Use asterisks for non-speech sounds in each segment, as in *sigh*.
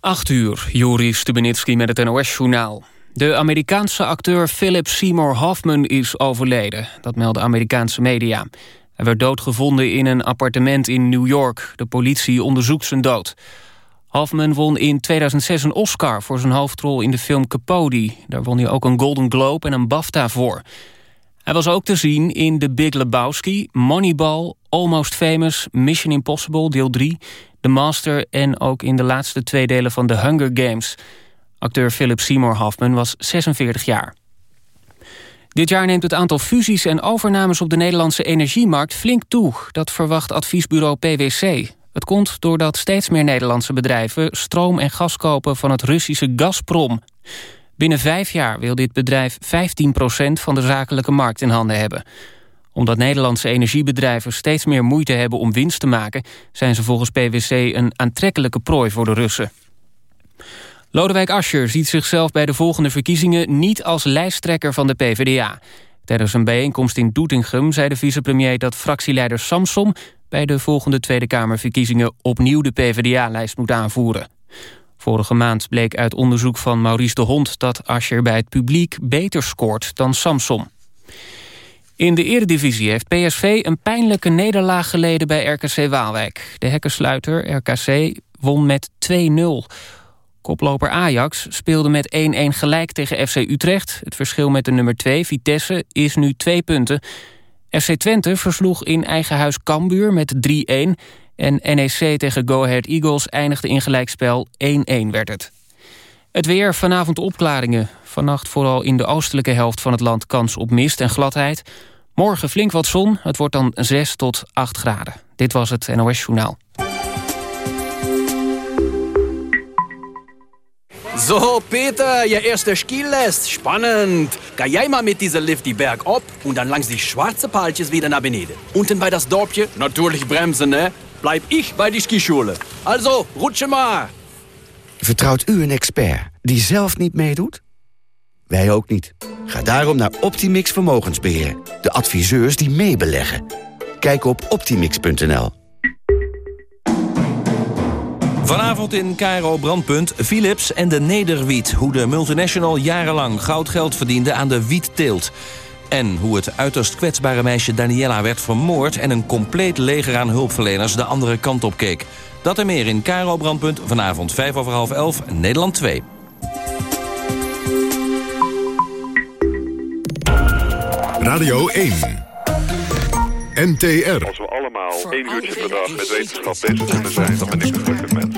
8 uur, Joris Stubenitski met het NOS-journaal. De Amerikaanse acteur Philip Seymour Hoffman is overleden. Dat melden Amerikaanse media. Hij werd doodgevonden in een appartement in New York. De politie onderzoekt zijn dood. Hoffman won in 2006 een Oscar voor zijn hoofdrol in de film Capote. Daar won hij ook een Golden Globe en een BAFTA voor. Hij was ook te zien in The Big Lebowski, Moneyball, Almost Famous... Mission Impossible, deel 3, The Master... en ook in de laatste twee delen van The Hunger Games. Acteur Philip Seymour Hoffman was 46 jaar. Dit jaar neemt het aantal fusies en overnames op de Nederlandse energiemarkt flink toe. Dat verwacht adviesbureau PwC. Het komt doordat steeds meer Nederlandse bedrijven stroom en gas kopen van het Russische Gazprom. Binnen vijf jaar wil dit bedrijf 15% van de zakelijke markt in handen hebben. Omdat Nederlandse energiebedrijven steeds meer moeite hebben om winst te maken... zijn ze volgens PwC een aantrekkelijke prooi voor de Russen. Lodewijk Asscher ziet zichzelf bij de volgende verkiezingen... niet als lijsttrekker van de PvdA. Tijdens een bijeenkomst in Doetinchem zei de vicepremier... dat fractieleider Samsom bij de volgende Tweede Kamerverkiezingen... opnieuw de PvdA-lijst moet aanvoeren. Vorige maand bleek uit onderzoek van Maurice de Hond... dat Ascher bij het publiek beter scoort dan Samson. In de eredivisie heeft PSV een pijnlijke nederlaag geleden bij RKC Waalwijk. De hekkensluiter RKC won met 2-0. Koploper Ajax speelde met 1-1 gelijk tegen FC Utrecht. Het verschil met de nummer 2, Vitesse, is nu 2 punten. FC Twente versloeg in eigen huis Cambuur met 3-1... En NEC tegen Go Ahead Eagles eindigde in gelijkspel 1-1 werd het. Het weer, vanavond opklaringen. Vannacht vooral in de oostelijke helft van het land kans op mist en gladheid. Morgen flink wat zon, het wordt dan 6 tot 8 graden. Dit was het NOS Journaal. Zo, Peter, je eerste Skilest. Spannend. Ga jij maar met deze Lift die Berg op und dann langs die schwarze Paaltjes wieder naar beneden. Unten bij dat dorpje, natuurlijk bremsen, hè? Blijf ik bij die skischule. Also, rutsche maar. Vertrouwt u een expert die zelf niet meedoet? Wij ook niet. Ga daarom naar Optimix Vermogensbeheer. De adviseurs die meebeleggen. Kijk op optimix.nl. Vanavond in Cairo Brandpunt Philips en de Nederwiet. Hoe de multinational jarenlang goudgeld verdiende aan de wietteelt. En hoe het uiterst kwetsbare meisje Daniela werd vermoord... en een compleet leger aan hulpverleners de andere kant op keek. Dat en meer in Caro Brandpunt vanavond 5 over half 11, Nederland 2. Radio 1. NTR. Als we allemaal één uurtje per dag met wetenschap bezig kunnen zijn... dan ben ik een gelukkig mens.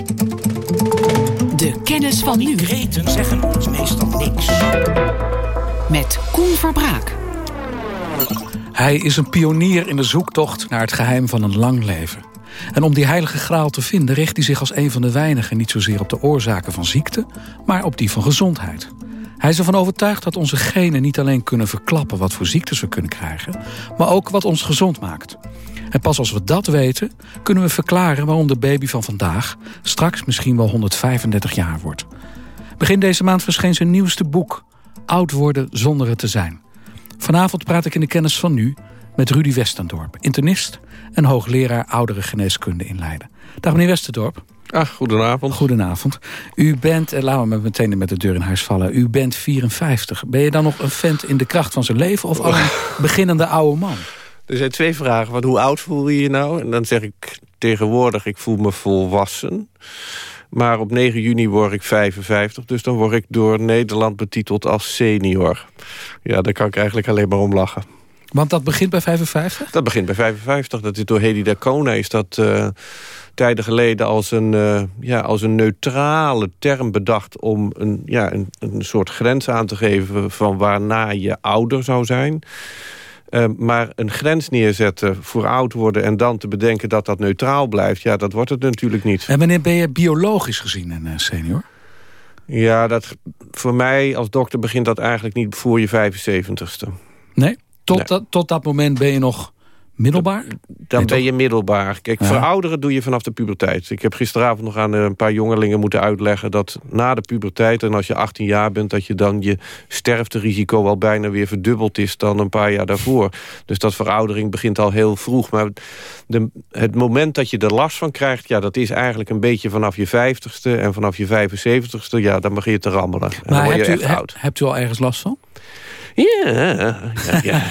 De kennis van nu. Kreten zeggen ons meestal niks. Met Koen Verbraak. Hij is een pionier in de zoektocht naar het geheim van een lang leven. En om die heilige graal te vinden richt hij zich als een van de weinigen... niet zozeer op de oorzaken van ziekte, maar op die van gezondheid. Hij is ervan overtuigd dat onze genen niet alleen kunnen verklappen... wat voor ziektes we kunnen krijgen, maar ook wat ons gezond maakt. En pas als we dat weten, kunnen we verklaren... waarom de baby van vandaag straks misschien wel 135 jaar wordt. Begin deze maand verscheen zijn nieuwste boek... Oud worden zonder het te zijn. Vanavond praat ik in de kennis van nu met Rudy Westendorp, internist en hoogleraar oudere geneeskunde in Leiden. Dag meneer Westendorp. Ach, goedenavond. Goedenavond. U bent, eh, laten we meteen met de deur in huis vallen, u bent 54. Ben je dan nog een vent in de kracht van zijn leven of al een *laughs* beginnende oude man? Er zijn twee vragen. Wat, hoe oud voel je je nou? En dan zeg ik tegenwoordig, ik voel me volwassen. Maar op 9 juni word ik 55, dus dan word ik door Nederland betiteld als senior. Ja, daar kan ik eigenlijk alleen maar om lachen. Want dat begint bij 55? Dat begint bij 55. Dat is door Hedy Dacona is dat uh, tijden geleden als een, uh, ja, als een neutrale term bedacht... om een, ja, een, een soort grens aan te geven van waarna je ouder zou zijn... Uh, maar een grens neerzetten voor oud worden... en dan te bedenken dat dat neutraal blijft... ja, dat wordt het natuurlijk niet. En wanneer ben je biologisch gezien een uh, senior? Ja, dat, voor mij als dokter begint dat eigenlijk niet voor je 75ste. Nee? Tot, nee. Dat, tot dat moment ben je nog Middelbaar? Dan ben je middelbaar. Kijk, Ja. verouderen doe je vanaf de puberteit. Ik heb gisteravond nog aan eh, een paar jongelingen moeten uitleggen... dat na de puberteit en als je 18 jaar bent... dat je dan je sterfterisico al bijna weer verdubbeld is... dan een paar jaar daarvoor. Dus dat veroudering begint al heel vroeg. Maar de, het moment dat je er last van krijgt... ja, dat is eigenlijk een beetje vanaf je 50ste... en vanaf je 75ste, ja, dan begin je te rammelen. En dan Maar word je hebt u, he- hebt u al ergens last van? Ja, ja, ja.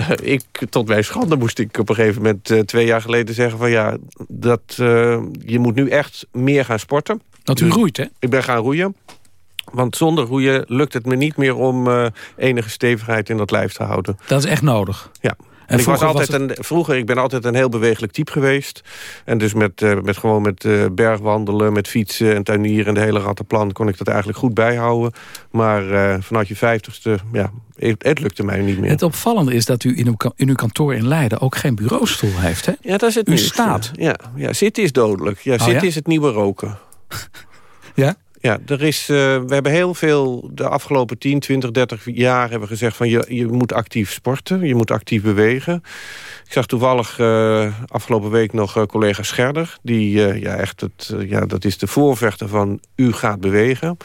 *laughs* ik, tot mijn schande moest ik op een gegeven moment eh, twee jaar geleden zeggen van ja, dat eh, je moet nu echt meer gaan sporten. Dat u Dus roeit, hè? Ik ben gaan roeien. Want zonder roeien lukt het me niet meer om eh, enige stevigheid in dat lijf te houden. Dat is echt nodig. Ja. En ik was altijd een, vroeger, ik ben altijd een heel bewegelijk type geweest. En dus met, eh, met gewoon met eh, bergwandelen, met fietsen en tuinieren en de hele rattenplan kon ik dat eigenlijk goed bijhouden. Maar eh, vanuit je vijftigste, ja, het, het lukte mij niet meer. Het opvallende is dat u in uw, ka- in uw kantoor in Leiden ook geen bureaustoel heeft, hè? Ja, dat is het U nieuws, staat. Ja, ja, zitten is dodelijk. Ja, zitten ja? is het nieuwe roken. *laughs* Ja? Ja, er is, eh, we hebben heel veel de afgelopen 10, 20, 30 jaar hebben gezegd van je, je moet actief sporten, je moet actief bewegen. Ik zag toevallig eh, afgelopen week nog eh, collega Scherder, die ja echt het, ja, dat is de voorvechter van u gaat bewegen.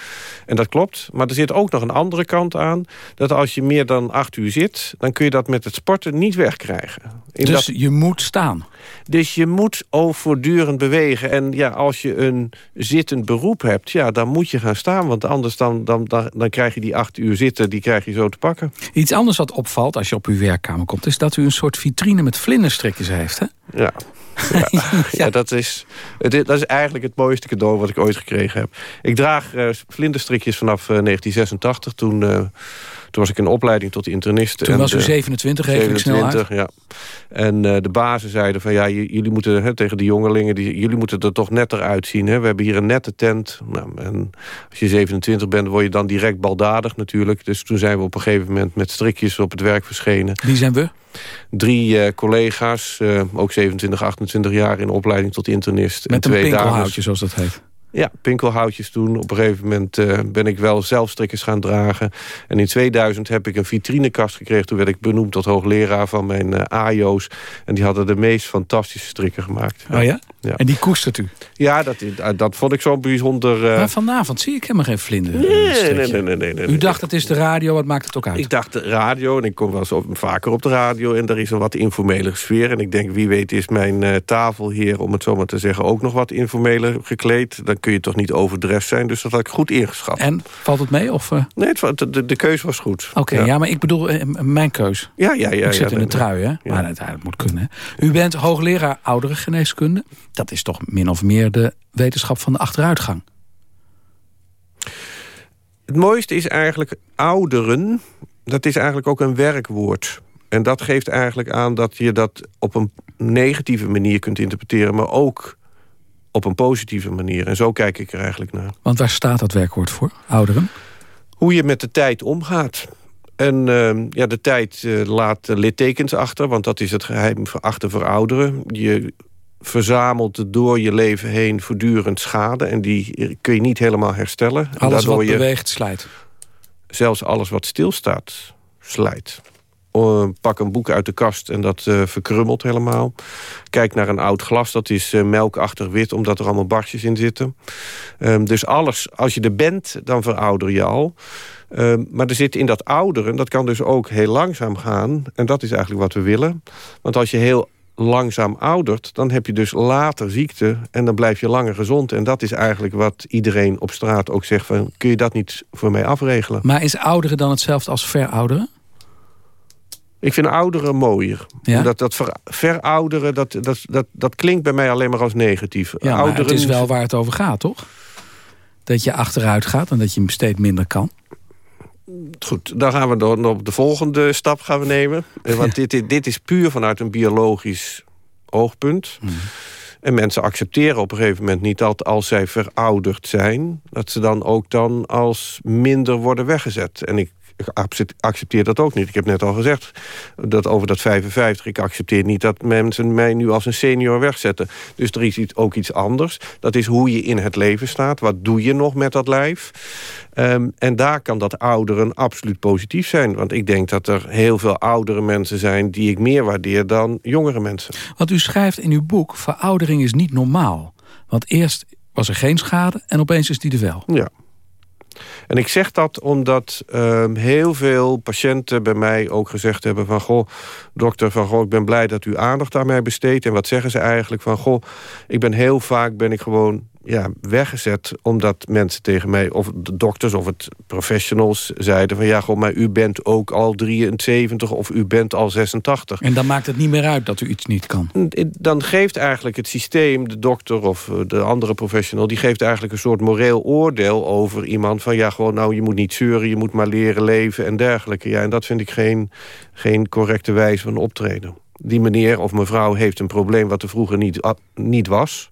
En dat klopt, maar er zit ook nog een andere kant aan, dat als je meer dan acht uur zit, dan kun je dat met het sporten niet wegkrijgen. In Dus dat- je moet staan. dus je moet ook voortdurend bewegen. En ja, als je een zittend beroep hebt, ja, dan moet je gaan staan. Want anders dan, dan, dan, dan krijg je die acht uur zitten, die krijg je zo te pakken. Iets anders wat opvalt als je op uw werkkamer komt... is dat u een soort vitrine met vlinderstrikjes heeft, hè? Ja. Ja, *laughs* ja, dat, is- dat is eigenlijk het mooiste cadeau wat ik ooit gekregen heb. Ik draag eh vlinderstrikjes vanaf eh, 1986. Toen, eh, toen was ik in opleiding tot internist. Toen En, was u eh, 27, reken ik snel uit. 27, ja. En eh, de bazen zeiden van ja, jullie moeten hè, tegen de jongelingen, die, jullie moeten er toch netter uitzien. Hè? We hebben hier een nette tent. Nou, en als je 27 bent, word je dan direct baldadig natuurlijk. Dus toen zijn we op een gegeven moment met strikjes op het werk verschenen. Wie zijn we? Drie eh, collega's, eh, ook 27, 28 jaar in opleiding tot internist. en Met een pinkelhoutje, dames. zoals dat heet. Ja, pinkelhoutjes toen. Op een gegeven moment eh, ben ik wel zelf strikkers gaan dragen. En in 2000 heb ik een vitrinekast gekregen. Toen werd ik benoemd tot hoogleraar van mijn eh AIO's. En die hadden de meest fantastische strikken gemaakt. Oh ja? Ja. En die koestert u. Ja, dat, dat vond ik zo'n bijzonder... eh, Maar vanavond zie ik helemaal geen vlinder. nee, nee, nee, nee, nee, nee. U dacht, het is de radio, wat maakt het ook uit? Ik dacht de radio, en ik kom wel eens op- vaker op de radio... en daar is een wat informele sfeer. En ik denk, wie weet is mijn eh, tafelheer, om het zo maar te zeggen... ook nog wat informeler gekleed. Dan kun je toch niet overdressed zijn. Dus dat had ik goed ingeschat. En, valt het mee? Of, eh? Nee, het, de, de, de keuze was goed. Oké, ja. maar ik bedoel eh, mijn keus. Ja, ja, ja. ik zit ja, in een trui, hè? Maar dat, dat moet kunnen. U bent hoogleraar ouderengeneeskunde. Dat is toch min of meer de wetenschap van de achteruitgang. Het mooiste is eigenlijk ouderen. Dat is eigenlijk ook een werkwoord. En dat geeft eigenlijk aan dat je dat op een negatieve manier kunt interpreteren... maar ook op een positieve manier. En zo kijk ik er eigenlijk naar. Want waar staat dat werkwoord voor, ouderen? Hoe je met de tijd omgaat. En eh, ja, de tijd eh, laat littekens achter, want dat is het geheim voor- achter verouderen. Je verzamelt door je leven heen voortdurend schade... en die kun je niet helemaal herstellen. En Alles wat je beweegt, slijt. zelfs alles wat stilstaat, slijt. Pak een boek uit de kast en dat eh, verkrummelt helemaal. Kijk naar een oud glas, dat is eh, melkachtig wit... omdat er allemaal barstjes in zitten. Ehm, dus alles, als je er bent, dan verouder je al. Ehm, maar er zit in dat ouderen, dat kan dus ook heel langzaam gaan. En dat is eigenlijk wat we willen. Want als je heel langzaam oudert, dan heb je dus later ziekte... en dan blijf je langer gezond. En dat is eigenlijk wat iedereen op straat ook zegt... van kun je dat niet voor mij afregelen? Maar is ouderen dan hetzelfde als verouderen? Ik vind ouderen mooier. Ja? Omdat dat ver, verouderen, dat, dat, dat, dat klinkt bij mij alleen maar als negatief. Ja, maar ouderen, het is wel waar het over gaat, toch? Dat je achteruit gaat en dat je steeds minder kan. Goed, dan gaan we door, op de volgende stap gaan we nemen. Eh, Want dit, dit, dit is puur vanuit een biologisch oogpunt. Mhm. En mensen accepteren op een gegeven moment niet dat als zij verouderd zijn... dat ze dan ook dan als minder worden weggezet. En ik accepteer dat ook niet. Ik heb net al gezegd dat over dat 55... ik accepteer niet dat mensen mij nu als een senior wegzetten. Dus er is iets, ook iets anders. Dat is hoe je in het leven staat. Wat doe je nog met dat lijf? Um, en daar kan dat ouderen absoluut positief zijn. Want ik denk dat er heel veel oudere mensen zijn... die ik meer waardeer dan jongere mensen. Wat u schrijft in uw boek... veroudering is niet normaal. Want eerst was er geen schade en opeens is die er wel. Ja. En ik zeg dat omdat uh, heel veel patiënten bij mij ook gezegd hebben van... goh, dokter, van, goh, ik ben blij dat u aandacht aan mij besteedt. En wat zeggen ze eigenlijk van... goh, ik ben heel vaak ben ik gewoon ja, weggezet omdat mensen tegen mij, of de dokters of het professionals zeiden van ja, goh, maar u bent ook al 73 of u bent al 86. En dan maakt het niet meer uit dat u iets niet kan. Dan geeft eigenlijk het systeem, de dokter of eh, de andere professional, die geeft eigenlijk een soort moreel oordeel over iemand van ja, gewoon nou je moet niet zeuren, je moet maar leren leven en dergelijke. Ja, en dat vind ik geen, geen correcte wijze van optreden. Die meneer of mevrouw heeft een probleem wat er vroeger niet, niet was.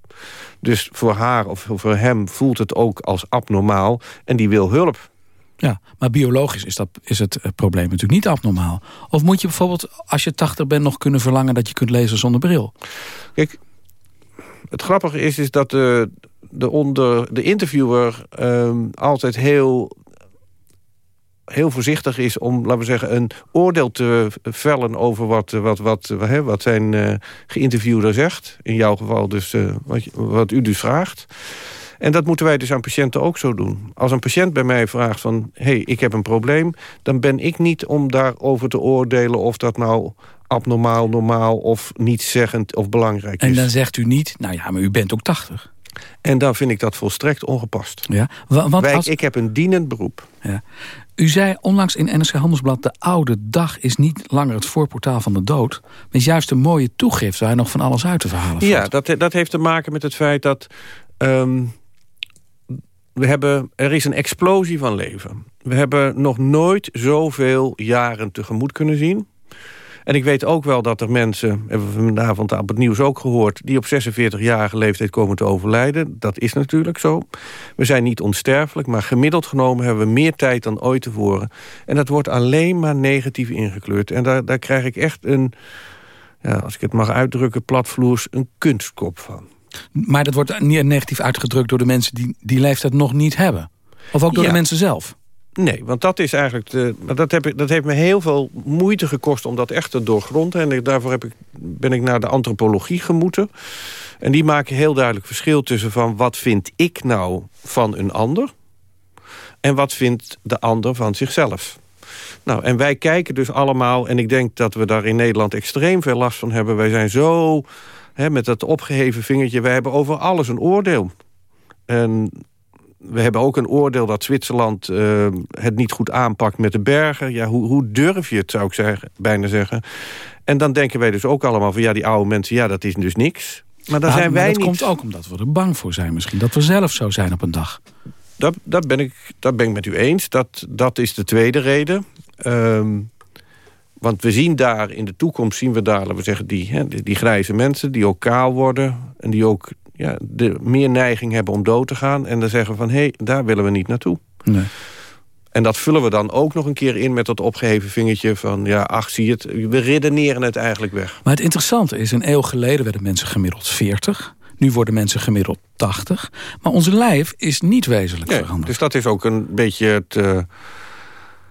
Dus voor haar of voor hem voelt het ook als abnormaal en die wil hulp. Ja, maar biologisch is, dat, is het eh, probleem natuurlijk niet abnormaal. Of moet je bijvoorbeeld, als je 80 bent, nog kunnen verlangen... dat je kunt lezen zonder bril? Kijk, het grappige is, is dat de, de, onder, de interviewer um, altijd heel heel voorzichtig is om, laten we zeggen, een oordeel te vellen over wat, wat, wat, wat, wat zijn uh, geïnterviewde zegt. In jouw geval dus uh, wat, wat u dus vraagt. En dat moeten wij dus aan patiënten ook zo doen. Als een patiënt bij mij vraagt van... hé, hey, ik heb een probleem... dan ben ik niet om daarover te oordelen... of dat nou abnormaal, normaal of nietszeggend of belangrijk is. En dan zegt u niet, nou ja, maar u bent ook 80. En dan vind ik dat volstrekt ongepast. Ja, want Wij, als... Ik heb een dienend beroep. Ja. U zei onlangs in NSC Handelsblad... de oude dag is niet langer het voorportaal van de dood... maar is juist een mooie toegift waar je nog van alles uit te verhalen valt. Ja, dat, dat heeft te maken met het feit dat... Um, we hebben, er is een explosie van leven. We hebben nog nooit zoveel jaren tegemoet kunnen zien. En ik weet ook wel dat er mensen, hebben we vanavond op het nieuws ook gehoord... die op 46-jarige leeftijd komen te overlijden. Dat is natuurlijk zo. We zijn niet onsterfelijk, maar gemiddeld genomen... hebben we meer tijd dan ooit tevoren. En dat wordt alleen maar negatief ingekleurd. En daar, daar krijg ik echt een, ja, als ik het mag uitdrukken, platvloers... een kunstkop van. Maar dat wordt niet negatief uitgedrukt door de mensen die die leeftijd nog niet hebben? Of ook door de mensen zelf? Nee, want dat is eigenlijk. De, dat, heb ik, dat heeft me heel veel moeite gekost om dat echt te doorgronden. En daarvoor heb ik, ben ik naar de antropologie gemoeten. En die maken heel duidelijk verschil tussen van wat vind ik nou van een ander. En wat vindt de ander van zichzelf. Nou, en wij kijken dus allemaal, en ik denk dat we daar in Nederland extreem veel last van hebben. Wij zijn zo, hè, met dat opgeheven vingertje, wij hebben over alles een oordeel. En we hebben ook een oordeel dat Zwitserland uh, het niet goed aanpakt met de bergen. Ja, hoe, hoe durf je het, zou ik zeggen, bijna zeggen. En dan denken wij dus ook allemaal van... ja, die oude mensen, ja, dat is dus niks. Maar zijn wij dat niet... komt ook omdat we er bang voor zijn misschien. Dat we zelf zo zijn op een dag. Dat, dat, ben, ik, dat ben ik met u eens. Dat, dat is de tweede reden. Um, want we zien daar in de toekomst, zien we daar, laten we zeggen, die, hè, die, die grijze mensen... die ook kaal worden en die ook ja, de, meer neiging hebben om dood te gaan. En dan zeggen we van, hé, hey, daar willen we niet naartoe. Nee. En dat vullen we dan ook nog een keer in met dat opgeheven vingertje van... ja, ach, zie je het, we redeneren het eigenlijk weg. Maar het interessante is, een eeuw geleden werden mensen gemiddeld 40... Nu worden mensen gemiddeld 80. Maar onze lijf is niet wezenlijk nee, veranderd. Dus dat is ook een beetje het... Uh,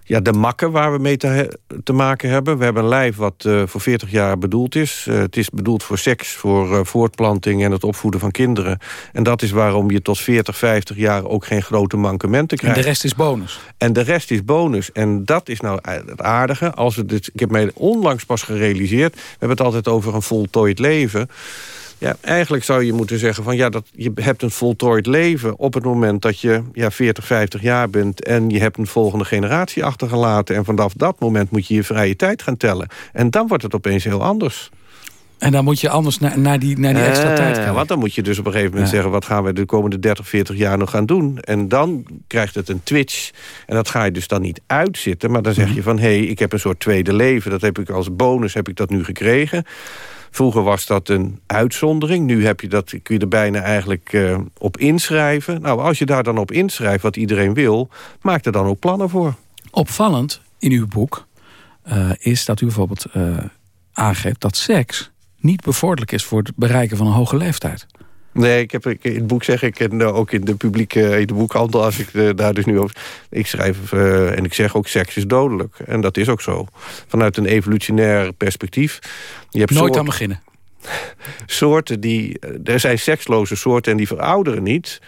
ja, de makken waar we mee te, te maken hebben. We hebben een lijf wat uh, voor 40 jaar bedoeld is. Uh, het is bedoeld voor seks, voor uh, voortplanting en het opvoeden van kinderen. En dat is waarom je tot 40, 50 jaar ook geen grote mankementen krijgt. En de rest is bonus. En de rest is bonus. En dat is nou het aardige. Als we dit, ik heb mij onlangs pas gerealiseerd. We hebben het altijd over een voltooid leven. Ja, eigenlijk zou je moeten zeggen van ja, dat, je hebt een voltooid leven op het moment dat je ja, 40, 50 jaar bent en je hebt een volgende generatie achtergelaten. En vanaf dat moment moet je je vrije tijd gaan tellen. En dan wordt het opeens heel anders. En dan moet je anders naar, naar, die, naar die extra eh, tijd gaan. Want dan moet je dus op een gegeven moment zeggen... wat gaan we de komende 30, 40 jaar nog gaan doen? En dan krijgt het een twitch. En dat ga je dus dan niet uitzitten. Maar dan zeg mhm. je van, hé, hey, ik heb een soort tweede leven. Dat heb ik als bonus heb ik dat nu gekregen. Vroeger was dat een uitzondering. Nu heb je dat, kun je er bijna eigenlijk uh, op inschrijven. Nou, als je daar dan op inschrijft wat iedereen wil... maak er dan ook plannen voor. Opvallend, in uw boek... Uh, is dat u bijvoorbeeld uh, aangeeft dat seks niet bevorderlijk is... voor het bereiken van een hoge leeftijd. Nee, ik heb, in het boek zeg ik, en ook in de publieke in de boekhandel... als ik daar dus nu over... Ik schrijf uh, en ik zeg ook, seks is dodelijk. En dat is ook zo. Vanuit een evolutionair perspectief. Je hebt Nooit aan beginnen soorten die... Er zijn seksloze soorten en die verouderen niet.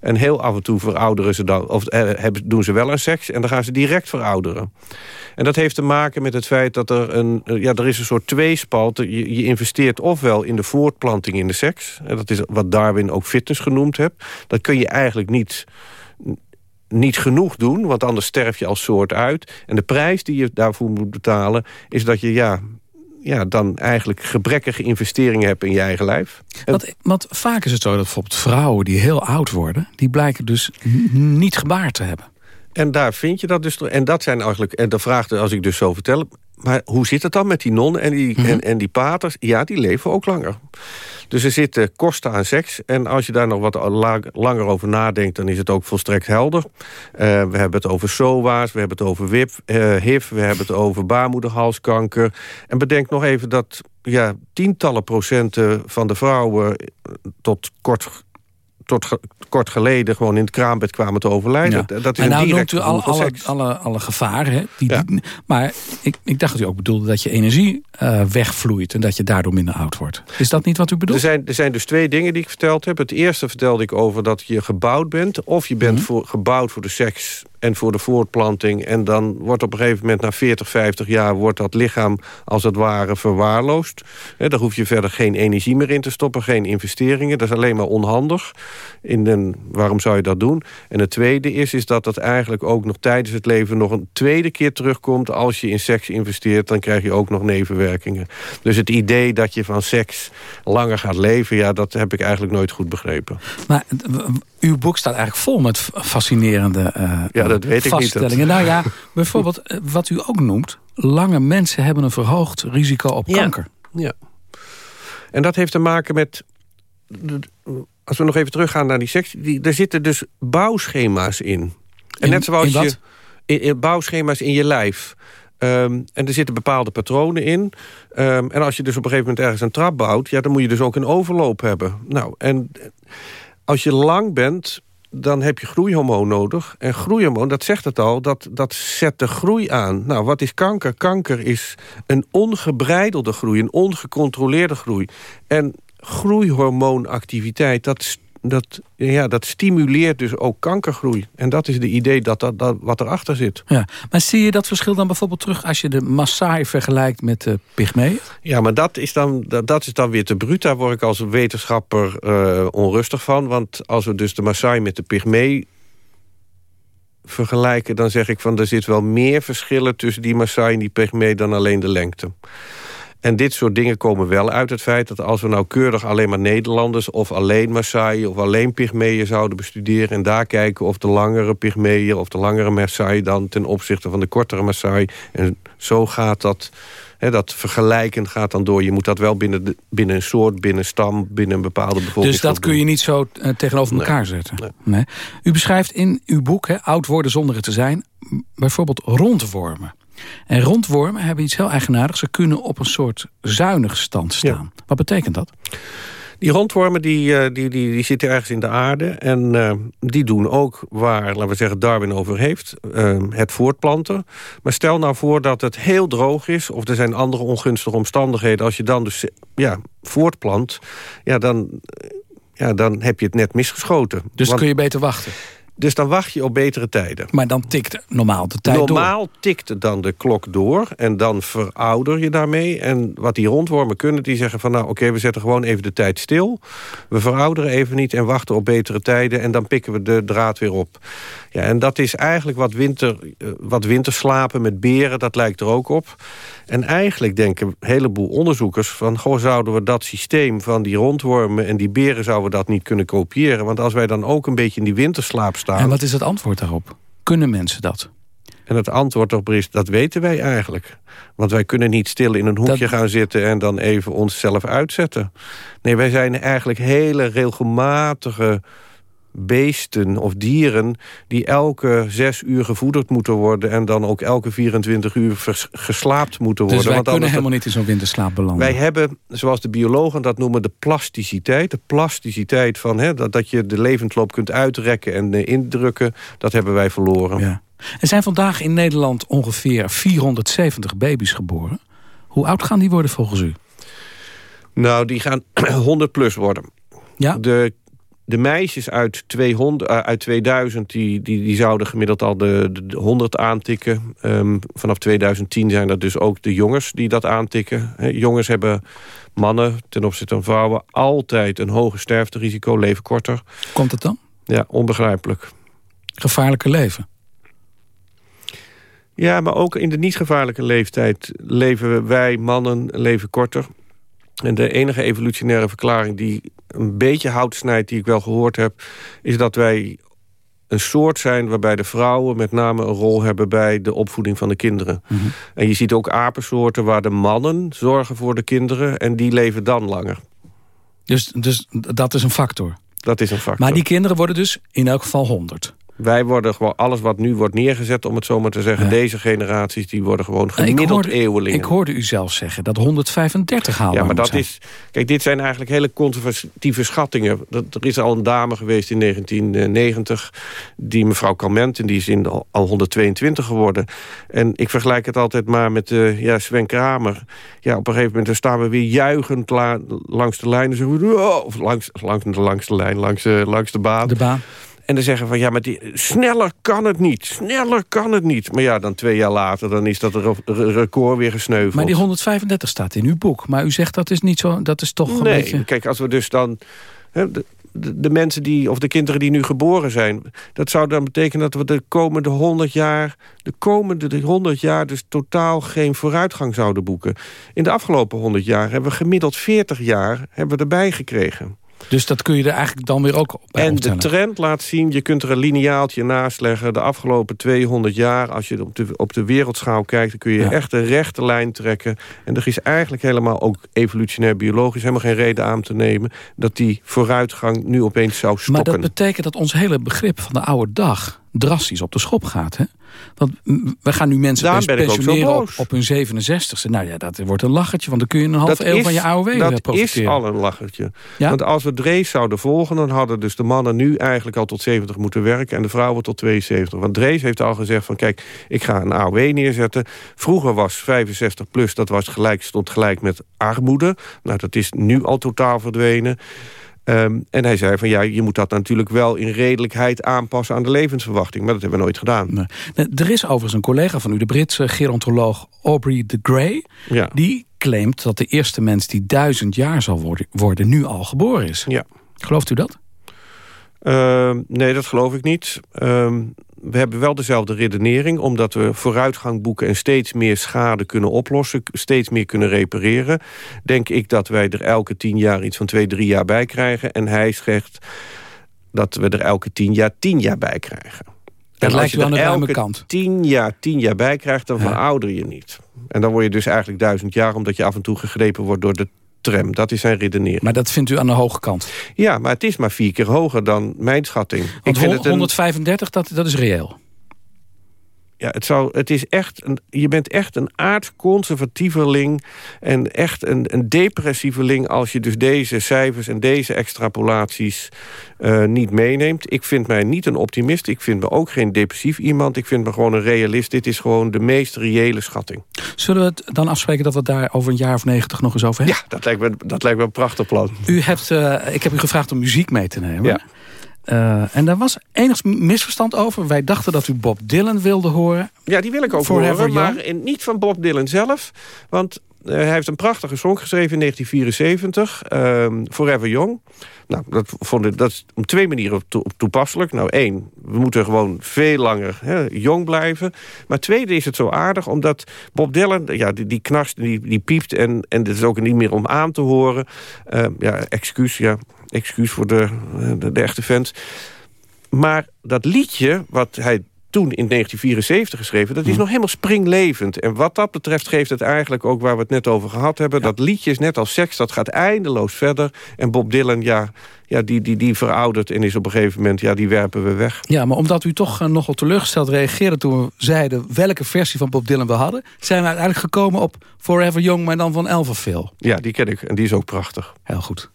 En heel af en toe verouderen ze dan... of eh, doen ze wel een seks en dan gaan ze direct verouderen. En dat heeft te maken met het feit dat er een... Ja, er is een soort tweespalt. Je, je investeert ofwel in de voortplanting in de seks. En dat is wat Darwin ook fitness genoemd heeft. Dat kun je eigenlijk niet niet genoeg doen, want anders sterf je als soort uit. En de prijs die je daarvoor moet betalen... is dat je ja, ja, dan eigenlijk gebrekkige investeringen hebt in je eigen lijf. Want, want, vaak is het zo dat bijvoorbeeld vrouwen die heel oud worden... die blijken dus niet gebaard te hebben. En daar vind je dat dus... En dat zijn eigenlijk... En de vraag, als ik dus zo vertel... Maar hoe zit het dan met die nonnen en die, mhm. en, en die paters? Ja, die leven ook langer. Dus er zitten kosten aan seks. En als je daar nog wat langer over nadenkt... dan is het ook volstrekt helder. Uh, we hebben het over SOA's, we hebben het over WIP, uh, HIV... we hebben het over baarmoederhalskanker. En bedenk nog even dat ja, tientallen procenten van de vrouwen... tot kort tot kort geleden gewoon in het kraambed kwamen te overlijden. Dat is en nou noemt u alle, alle, alle, alle, gevaren. Hè? Die, die, maar ik, ik dacht dat u ook bedoelde dat je energie uh, wegvloeit... en dat je daardoor minder oud wordt. Is dat niet wat u bedoelt? Er zijn, er zijn dus twee dingen die ik verteld heb. Het eerste vertelde ik over dat je gebouwd bent. Of je bent mhm. voor, gebouwd voor de seks en voor de voortplanting. En dan wordt op een gegeven moment na 40, 50 jaar... wordt dat lichaam als het ware verwaarloosd. Daar hoef je verder geen energie meer in te stoppen, geen investeringen. Dat is alleen maar onhandig. In waarom zou je dat doen? En het tweede is, is dat dat eigenlijk ook nog tijdens het leven... nog een tweede keer terugkomt. Als je in seks investeert, dan krijg je ook nog nevenwerkingen. Dus het idee dat je van seks langer gaat leven... ja, dat heb ik eigenlijk nooit goed begrepen. Maar uw boek staat eigenlijk vol met fascinerende uh, ja, dat weet vaststellingen. Ik niet, Nou ja, *laughs* bijvoorbeeld eh, wat u ook noemt... lange mensen hebben een verhoogd risico op kanker. Ja. En dat heeft te maken met... Als we nog even teruggaan naar die seks... Die, er zitten dus bouwschema's in. En net zoals in je... In, in, bouwschema's in je lijf. Ehm, en er zitten bepaalde patronen in. Ehm, en als je dus op een gegeven moment ergens een trap bouwt... Ja, dan moet je dus ook een overloop hebben. Nou, en als je lang bent, dan heb je groeihormoon nodig. En groeihormoon, dat zegt het al, dat, dat zet de groei aan. Nou, wat is kanker? Kanker is een ongebreidelde groei, een ongecontroleerde groei. En groeihormoonactiviteit, dat dat, ja, dat stimuleert dus ook kankergroei. En dat is de idee dat, dat, dat wat erachter zit. Ja, maar zie je dat verschil dan bijvoorbeeld terug... als je de Maasai vergelijkt met de Pygmee? Ja, maar dat is, dan, dat, dat, is dan weer te bruut. Daar word ik als wetenschapper uh, onrustig van. Want als we dus de Maasai met de Pygmee vergelijken... dan zeg ik van er zit wel meer verschillen tussen die Maasai en die Pygmee... dan alleen de lengte. En dit soort dingen komen wel uit het feit dat als we nauwkeurig alleen maar Nederlanders... of alleen Maasai of alleen Pygmeeën zouden bestuderen... en daar kijken of de langere Pygmeeën of de langere Maasai... dan ten opzichte van de kortere Maasai. En zo gaat dat... dat vergelijken gaat dan door. Je moet dat wel binnen, binnen een soort, binnen een stam, binnen een bepaalde bevolking. Dus dat kun je niet zo uh, tegenover elkaar zetten? Nee. nee. U beschrijft in uw boek, Oud worden zonder het te zijn... bijvoorbeeld rondwormen. En rondwormen hebben iets heel eigenaardigs. Ze kunnen op een soort zuinig stand staan. Wat betekent dat? Die rondwormen die, eh, die, die, die zitten ergens in de aarde. En uh, die doen ook waar, laten we zeggen, Darwin over heeft. Uh, het voortplanten. Maar stel nou voor dat het heel droog is. Of er zijn andere ongunstige omstandigheden. Als je dan dus ja, voortplant. Ja, dan, ja, dan heb je het net misgeschoten. Dus kun je beter wachten? Dus dan wacht je op betere tijden. Maar dan tikt normaal de tijd normaal door. Normaal tikt dan de klok door en dan verouder je daarmee. En wat die rondwormen kunnen, die zeggen van... nou oké, we zetten gewoon even de tijd stil. We verouderen even niet en wachten op betere tijden... en dan pikken we de draad weer op. Ja, en dat is eigenlijk wat, winter, eh, wat winterslapen met beren, dat lijkt er ook op. En eigenlijk denken een heleboel onderzoekers van... goh, zouden we dat systeem van die rondwormen en die beren... zouden we dat niet kunnen kopiëren? Want als wij dan ook een beetje in die winterslaap staan... En wat is het antwoord daarop? Kunnen mensen dat? En het antwoord op is, dat weten wij eigenlijk. Want wij kunnen niet stil in een hoekje gaan zitten... en dan even onszelf uitzetten. Nee, wij zijn eigenlijk hele regelmatige beesten of dieren... die elke zes uur gevoederd moeten worden... en dan ook elke 24 uur geslaapt moeten worden. Dus wij kunnen helemaal niet in zo'n winterslaap belanden? Wij hebben, zoals de biologen dat noemen, de plasticiteit. De plasticiteit van hè, dat, dat je de levensloop kunt uitrekken en uh, indrukken... dat hebben wij verloren. Ja. Er zijn vandaag in Nederland ongeveer 470 baby's geboren. Hoe oud gaan die worden volgens u? Nou, die gaan *clears throat* 100 plus worden. Ja? De, de meisjes uit, 200, uh, uit 2000 die, die, die zouden gemiddeld al de, de 100 aantikken. Um, vanaf 2010 zijn dat dus ook de jongens die dat aantikken. He, jongens hebben mannen ten opzichte van vrouwen altijd een hoger sterfterisico, leven korter. Komt het dan? Ja, onbegrijpelijk. Gevaarlijke leven? Ja, maar ook in de niet-gevaarlijke leeftijd leven wij mannen leven korter. En de enige evolutionaire verklaring die een beetje hout snijdt... die ik wel gehoord heb, is dat wij een soort zijn... waarbij de vrouwen met name een rol hebben bij de opvoeding van de kinderen. Mhm. En je ziet ook apensoorten waar de mannen zorgen voor de kinderen... en die leven dan langer. Dus, dus dat is een factor? Dat is een factor. Maar die kinderen worden dus in elk geval 100? Wij worden gewoon, alles wat nu wordt neergezet, om het zo maar te zeggen... Ja. deze generaties, die worden gewoon gemiddeld ik hoorde, eeuwelingen. Ik hoorde u zelf zeggen dat 135 haalbaar Ja, maar dat zijn. is... Kijk, dit zijn eigenlijk hele conservatieve schattingen. Dat, er is al een dame geweest in 1990... die mevrouw Kalment, die is in al, al 122 geworden. En ik vergelijk het altijd maar met uh, ja, Sven Kramer. Ja, op een gegeven moment dan staan we weer juichend la, langs de lijn. En zeggen we, oh, of langs, langs, langs de lijn, langs, uh, langs de baan. De baan. En dan zeggen van, ja, maar die, sneller kan het niet. Sneller kan het niet. Maar ja, dan twee jaar later, dan is dat re record weer gesneuveld. Maar die 135 staat in uw boek. Maar u zegt dat is niet zo, dat is toch een nee, beetje... kijk, als we dus dan... Hè, de, de, de, mensen die, of de kinderen die nu geboren zijn... dat zou dan betekenen dat we de komende 100 jaar... de komende 100 jaar dus totaal geen vooruitgang zouden boeken. In de afgelopen 100 jaar hebben we gemiddeld 40 jaar hebben we erbij gekregen. Dus dat kun je er eigenlijk dan weer ook op En de trend laat zien, je kunt er een lineaaltje naast leggen... de afgelopen 200 jaar, als je op de, op de wereldschaal kijkt... dan kun je Ja. echt een rechte lijn trekken. En er is eigenlijk helemaal, ook evolutionair biologisch... helemaal geen reden aan te nemen... dat die vooruitgang nu opeens zou stokken. Maar dat betekent dat ons hele begrip van de oude dag drastisch op de schop gaat. Hè? Want we gaan nu mensen Daarom pens- ben ik ook zo pensioneren op, op hun 67ste. Nou ja, dat wordt een lachertje, want dan kun je een half dat eeuw is, van je AOW dat profiteren. is al een lachertje. Ja? Want als we Drees zouden volgen... dan hadden dus de mannen nu eigenlijk al tot 70 moeten werken... en de vrouwen tot 72. Want Drees heeft al gezegd van... kijk, ik ga een AOW neerzetten. Vroeger was 65 plus, dat was gelijk, stond gelijk met armoede. Nou, dat is nu al totaal verdwenen. Um, en hij zei van ja, je moet dat natuurlijk wel in redelijkheid aanpassen aan de levensverwachting. Maar dat hebben we nooit gedaan. Nee. Nee, Er is overigens een collega van u, de Britse gerontoloog Aubrey de Grey... Ja. die claimt dat de eerste mens die duizend jaar zal worden, worden nu al geboren is. Ja. Gelooft u dat? Uh, nee, dat geloof ik niet. Uh, we hebben wel dezelfde redenering... omdat we vooruitgang boeken en steeds meer schade kunnen oplossen... steeds meer kunnen repareren... denk ik dat wij er elke tien jaar iets van twee, drie jaar bij krijgen. En hij zegt dat we er elke tien jaar tien jaar bij krijgen. Dat en als je er elke kant. tien jaar tien jaar bij krijgt, dan Ja. verouder je niet. En dan word je dus eigenlijk duizend jaar... omdat je af en toe gegrepen wordt door de tram. Dat is zijn redenering. Maar dat vindt u aan de hoge kant. Ja, maar het is maar vier keer hoger dan mijn schatting. Want ik vind het een, 135, dat, dat is reëel. Ja, het, zou, het is echt een, je bent echt een aardconservatieveling... en echt een, een depressieveling als je dus deze cijfers... en deze extrapolaties uh, niet meeneemt. Ik vind mij niet een optimist. Ik vind me ook geen depressief iemand. Ik vind me gewoon een realist. Dit is gewoon de meest reële schatting. Zullen we het dan afspreken dat we het daar over een jaar of negentig nog eens over hebben? Ja, dat lijkt me, dat lijkt me een prachtig plan. U hebt, uh, ik heb u gevraagd om muziek mee te nemen. Ja. Uh, en daar was enig misverstand over. Wij dachten dat u Bob Dylan wilde horen. Ja, die wil ik ook horen, maar in, niet van Bob Dylan zelf. Want uh, hij heeft een prachtige song geschreven in 1974, uh, Forever Young. Nou, dat, vond ik, dat is op twee manieren to, toepasselijk. Nou, één, we moeten gewoon veel langer hè, jong blijven. Maar tweede is het zo aardig, omdat Bob Dylan... ja, die, die knarst, die, die piept en, en het is ook niet meer om aan te horen. Uh, ja, excuus, ja, excuus voor de, de, de echte fans. Maar dat liedje, wat hij toen in 1974 geschreven... dat is nog helemaal springlevend. En wat dat betreft geeft het eigenlijk ook waar we het net over gehad hebben... dat liedje is net als seks, dat gaat eindeloos verder. En Bob Dylan, ja, ja die, die, die veroudert en is op een gegeven moment... ja, die werpen we weg. Ja, maar omdat u toch uh, nogal teleurgesteld reageerde... toen we zeiden welke versie van Bob Dylan we hadden... zijn we uiteindelijk gekomen op Forever Young, maar dan van Elverville. Ja, die ken ik en die is ook prachtig. Heel goed.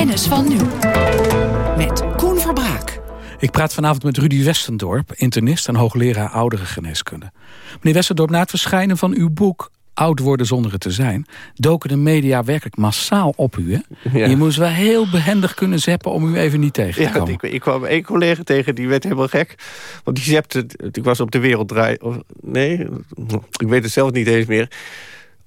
Kennis van nu. Met Koen Verbraak. Ik praat vanavond met Rudy Westendorp, internist en hoogleraar ouderengeneeskunde. Meneer Westendorp, na het verschijnen van uw boek Oud worden zonder het te zijn... doken de media werkelijk massaal op u. Hè? Ja. Je moest wel heel behendig kunnen zeppen om u even niet tegen te Ja, komen. ik, ik kwam één collega tegen, die werd helemaal gek. Want die zepte, ik was op de wereld draai... of- Nee, ik weet het zelf niet eens meer.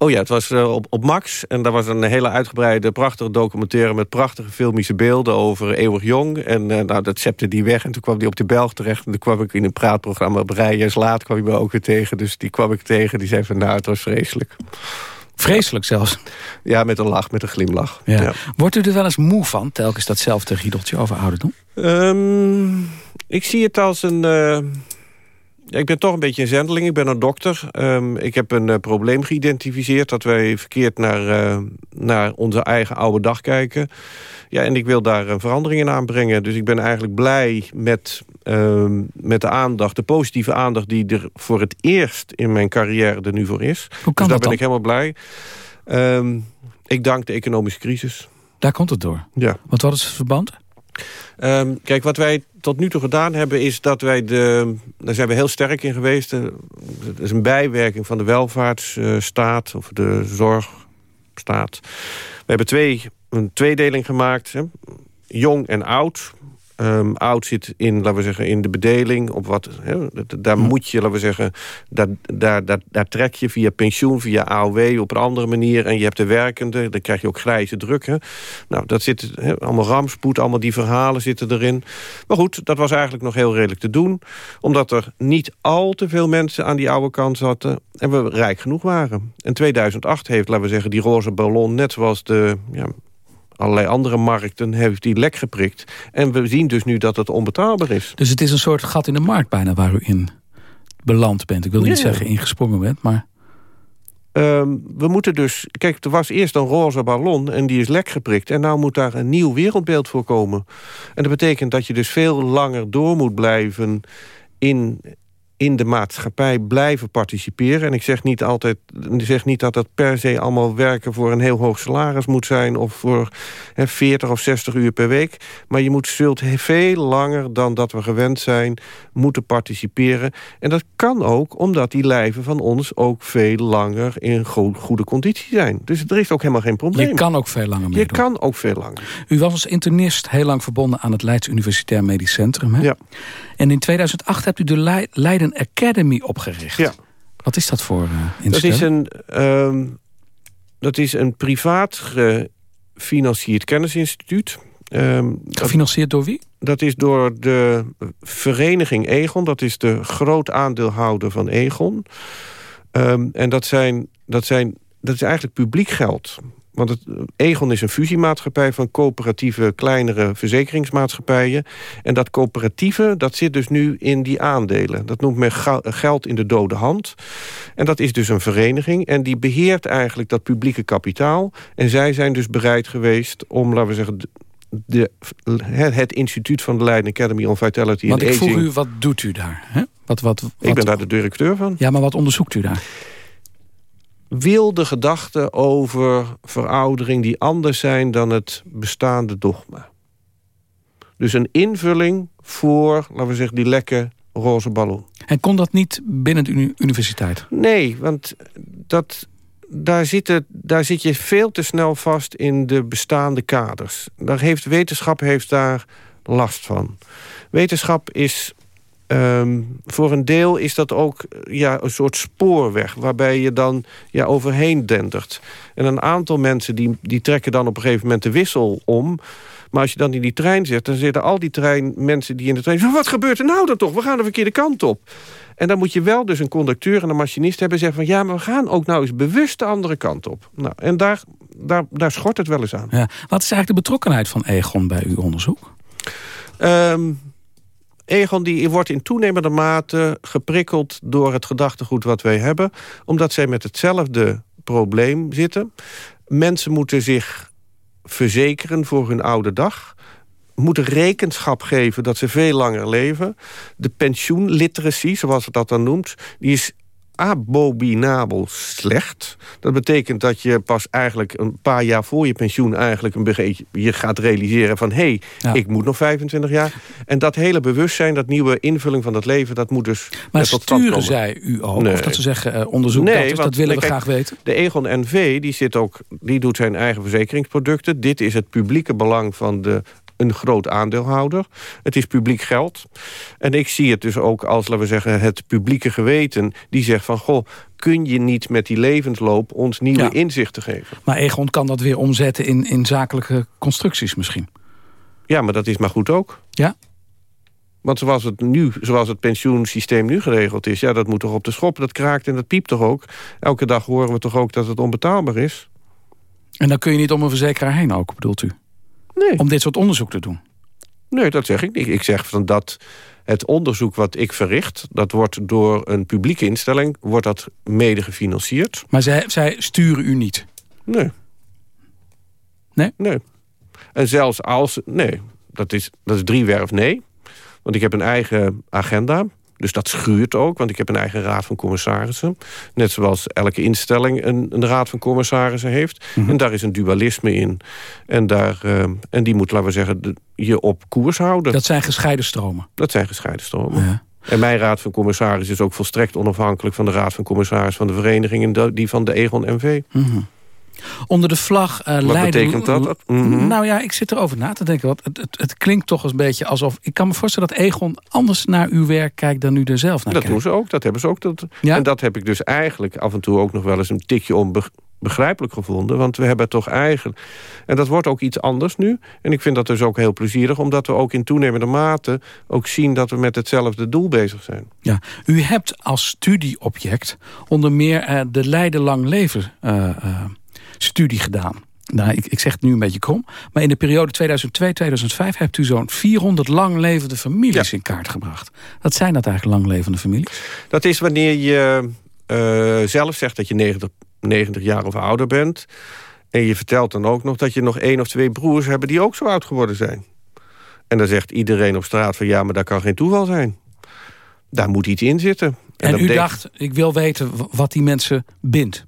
Oh ja, het was eh, op, op Max. En daar was een hele uitgebreide, prachtige documentaire... met prachtige filmische beelden over eeuwig jong. En eh, nou, dat zepte die weg. En toen kwam die op de Belg terecht. En toen kwam ik in een praatprogramma op Rijers Laat... kwam ik me ook weer tegen. Dus die kwam ik tegen. Die zei van, nou, het was vreselijk. Vreselijk zelfs. Ja, met een lach, met een glimlach. Ja. Ja. Wordt u er wel eens moe van, telkens datzelfde riedeltje over ouderdom? Ehm, ik zie het als een... eh, ja, ik ben toch een beetje een zendeling. Ik ben een dokter. Ehm, ik heb een eh, probleem geïdentificeerd... dat wij verkeerd naar, eh, naar onze eigen oude dag kijken. Ja, en ik wil daar een verandering in aanbrengen. Dus ik ben eigenlijk blij met, ehm, met de aandacht... de positieve aandacht die er voor het eerst in mijn carrière er nu voor is. Hoe kan dus daar dat ben dan? ik helemaal blij. Ehm, ik dank de economische crisis. Daar komt het door. Ja. Want wat is het verband? Um, kijk, wat wij tot nu toe gedaan hebben... is dat wij de... Daar zijn we heel sterk in geweest. Dat is een bijwerking van de welvaartsstaat... of de zorgstaat. We hebben twee, een tweedeling gemaakt. Hè. Jong en oud. Um, oud zit in, laten we zeggen, in de bedeling. Op wat, daar moet je, laten we zeggen, daar, daar, daar, daar trek je via pensioen, via AOW op een andere manier. En je hebt de werkende, dan krijg je ook grijze druk. Nou, dat zit allemaal ramspoed, allemaal die verhalen zitten erin. Maar goed, dat was eigenlijk nog heel redelijk te doen. Omdat er niet al te veel mensen aan die oude kant zaten. En we rijk genoeg waren. In 2008 heeft, laten we zeggen, die roze ballon, net zoals de ja, allerlei andere markten heeft die lek geprikt. En we zien dus nu dat het onbetaalbaar is. Dus het is een soort gat in de markt bijna waar u in beland bent. Ik wil niet zeggen ingesprongen bent, maar... Um, we moeten dus... Kijk, er was eerst een roze ballon en die is lek geprikt. En nou moet daar een nieuw wereldbeeld voor komen. En dat betekent dat je dus veel langer door moet blijven... in in de maatschappij blijven participeren. En ik zeg niet altijd, ik zeg niet dat dat per se allemaal werken voor een heel hoog salaris moet zijn of voor hè, 40 of 60 uur per week. Maar je moet zult veel langer dan dat we gewend zijn moeten participeren. En dat kan ook omdat die lijven van ons ook veel langer in goede conditie zijn. Dus er is ook helemaal geen probleem. Je kan ook veel langer meedoen. Je kan ook veel langer. U was als internist heel lang verbonden aan het Leids Universitair Medisch Centrum. Hè? Ja. En in 2008 hebt u de Leiden Academy opgericht. Ja. Wat is dat voor uh, dat is, een, uh, dat is een privaat gefinancierd kennisinstituut. Um, Gefinancierd door wie? Dat is door de vereniging Egon. Dat is de groot aandeelhouder van Egon. Um, en dat, zijn, dat, zijn, dat is eigenlijk publiek geld. Want het, Egon is een fusiemaatschappij van coöperatieve kleinere verzekeringsmaatschappijen. En dat coöperatieve, dat zit dus nu in die aandelen. Dat noemt men geld in de dode hand. En dat is dus een vereniging. En die beheert eigenlijk dat publieke kapitaal. En zij zijn dus bereid geweest om, laten we zeggen... De, het instituut van de Leiden Academy on Vitality Want ik vroeg u, wat doet u daar? Hè? Wat, wat, wat, ik ben daar de directeur van. Ja, maar wat onderzoekt u daar? Wilde gedachten over veroudering die anders zijn dan het bestaande dogma. Dus een invulling voor, laten we zeggen, die lekke roze ballon. En kon dat niet binnen de universiteit? Nee, want dat, daar, zit het, daar zit je veel te snel vast in de bestaande kaders. Daar heeft, wetenschap heeft daar last van. Wetenschap is Um, voor een deel is dat ook ja, een soort spoorweg... waarbij je dan ja, overheen dendert. En een aantal mensen die, die trekken dan op een gegeven moment de wissel om... Maar als je dan in die trein zit, dan zitten al die trein, mensen die in de trein zeggen... wat gebeurt er nou dan toch? We gaan de verkeerde kant op. En dan moet je wel dus een conducteur en een machinist hebben... zeggen van ja, maar we gaan ook nou eens bewust de andere kant op. Nou, en daar, daar, daar schort het wel eens aan. Ja. Wat is eigenlijk de betrokkenheid van Egon bij uw onderzoek? Um, Egon die wordt in toenemende mate geprikkeld door het gedachtegoed wat wij hebben. Omdat zij met hetzelfde probleem zitten. Mensen moeten zich verzekeren voor hun oude dag moeten rekenschap geven dat ze veel langer leven. De pensioenliteracy, zoals het dat dan noemt... die is abominabel slecht. Dat betekent dat je pas eigenlijk een paar jaar voor je pensioen... eigenlijk een beetje je gaat realiseren van... hé, hey, ik moet nog 25 jaar. En dat hele bewustzijn, dat nieuwe invulling van dat leven... dat moet dus Maar sturen zij u ook? Of dat ze zeggen, uh, onderzoek nee, dat, dat willen we graag weten? De Egon NV die, zit ook, die doet zijn eigen verzekeringsproducten. Dit is het publieke belang van de een groot aandeelhouder. Het is publiek geld. En ik zie het dus ook als, laten we zeggen, het publieke geweten... die zegt van, goh, kun je niet met die levensloop ons nieuwe inzichten geven? Maar Egon kan dat weer omzetten in, in zakelijke constructies misschien? Ja, maar dat is maar goed ook. Ja? Want zoals het, nu, zoals het pensioensysteem nu geregeld is... ja, dat moet toch op de schop, dat kraakt en dat piept toch ook. Elke dag horen we toch ook dat het onbetaalbaar is. En dan kun je niet om een verzekeraar heen ook, bedoelt u? Nee. Om dit soort onderzoek te doen? Nee, dat zeg ik niet. Ik zeg van dat het onderzoek wat ik verricht... dat wordt door een publieke instelling wordt dat mede gefinancierd. Maar zij, zij sturen u niet? Nee. Nee? Nee. En zelfs als... Nee, dat is, dat is driewerf nee. Want ik heb een eigen agenda. Dus dat schuurt ook, want ik heb een eigen raad van commissarissen. Net zoals elke instelling een, een raad van commissarissen heeft. Mhm. En daar is een dualisme in. En, daar, eh, en die moet, laten we zeggen, de- je op koers houden. Dat zijn gescheiden stromen. Dat zijn gescheiden stromen. Ja. En mijn raad van commissarissen is ook volstrekt onafhankelijk... van de raad van commissarissen van de vereniging... en die van de Egon NV. Mhm. Onder de vlag eh Wat Leiden... betekent dat? Mhm. Nou ja, ik zit erover na te denken. Want het, het, het klinkt toch een beetje alsof... Ik kan me voorstellen dat Egon anders naar uw werk kijkt... dan u er zelf naar Dat kijkt. doen ze ook, dat hebben ze ook. Dat, Ja? En dat heb ik dus eigenlijk af en toe ook nog wel eens... een tikje onbegrijpelijk gevonden. Want we hebben toch eigenlijk... En dat wordt ook iets anders nu. En ik vind dat dus ook heel plezierig... omdat we ook in toenemende mate ook zien... dat we met hetzelfde doel bezig zijn. Ja. U hebt als studieobject onder meer eh, de Leiden Lang Leven eh, studie gedaan. Nou, ik, ik zeg het nu een beetje krom. Maar in de periode 2002-2005 hebt u zo'n 400 lang levende families in kaart gebracht. Wat zijn dat eigenlijk lang levende families? Dat is wanneer je eh, zelf zegt dat je 90, 90 jaar of ouder bent... en je vertelt dan ook nog dat je nog één of twee broers hebben... die ook zo oud geworden zijn. En dan zegt iedereen op straat van... ja, maar dat kan geen toeval zijn. Daar moet iets in zitten. En, u betekent- dacht, ik wil weten wat die mensen bindt.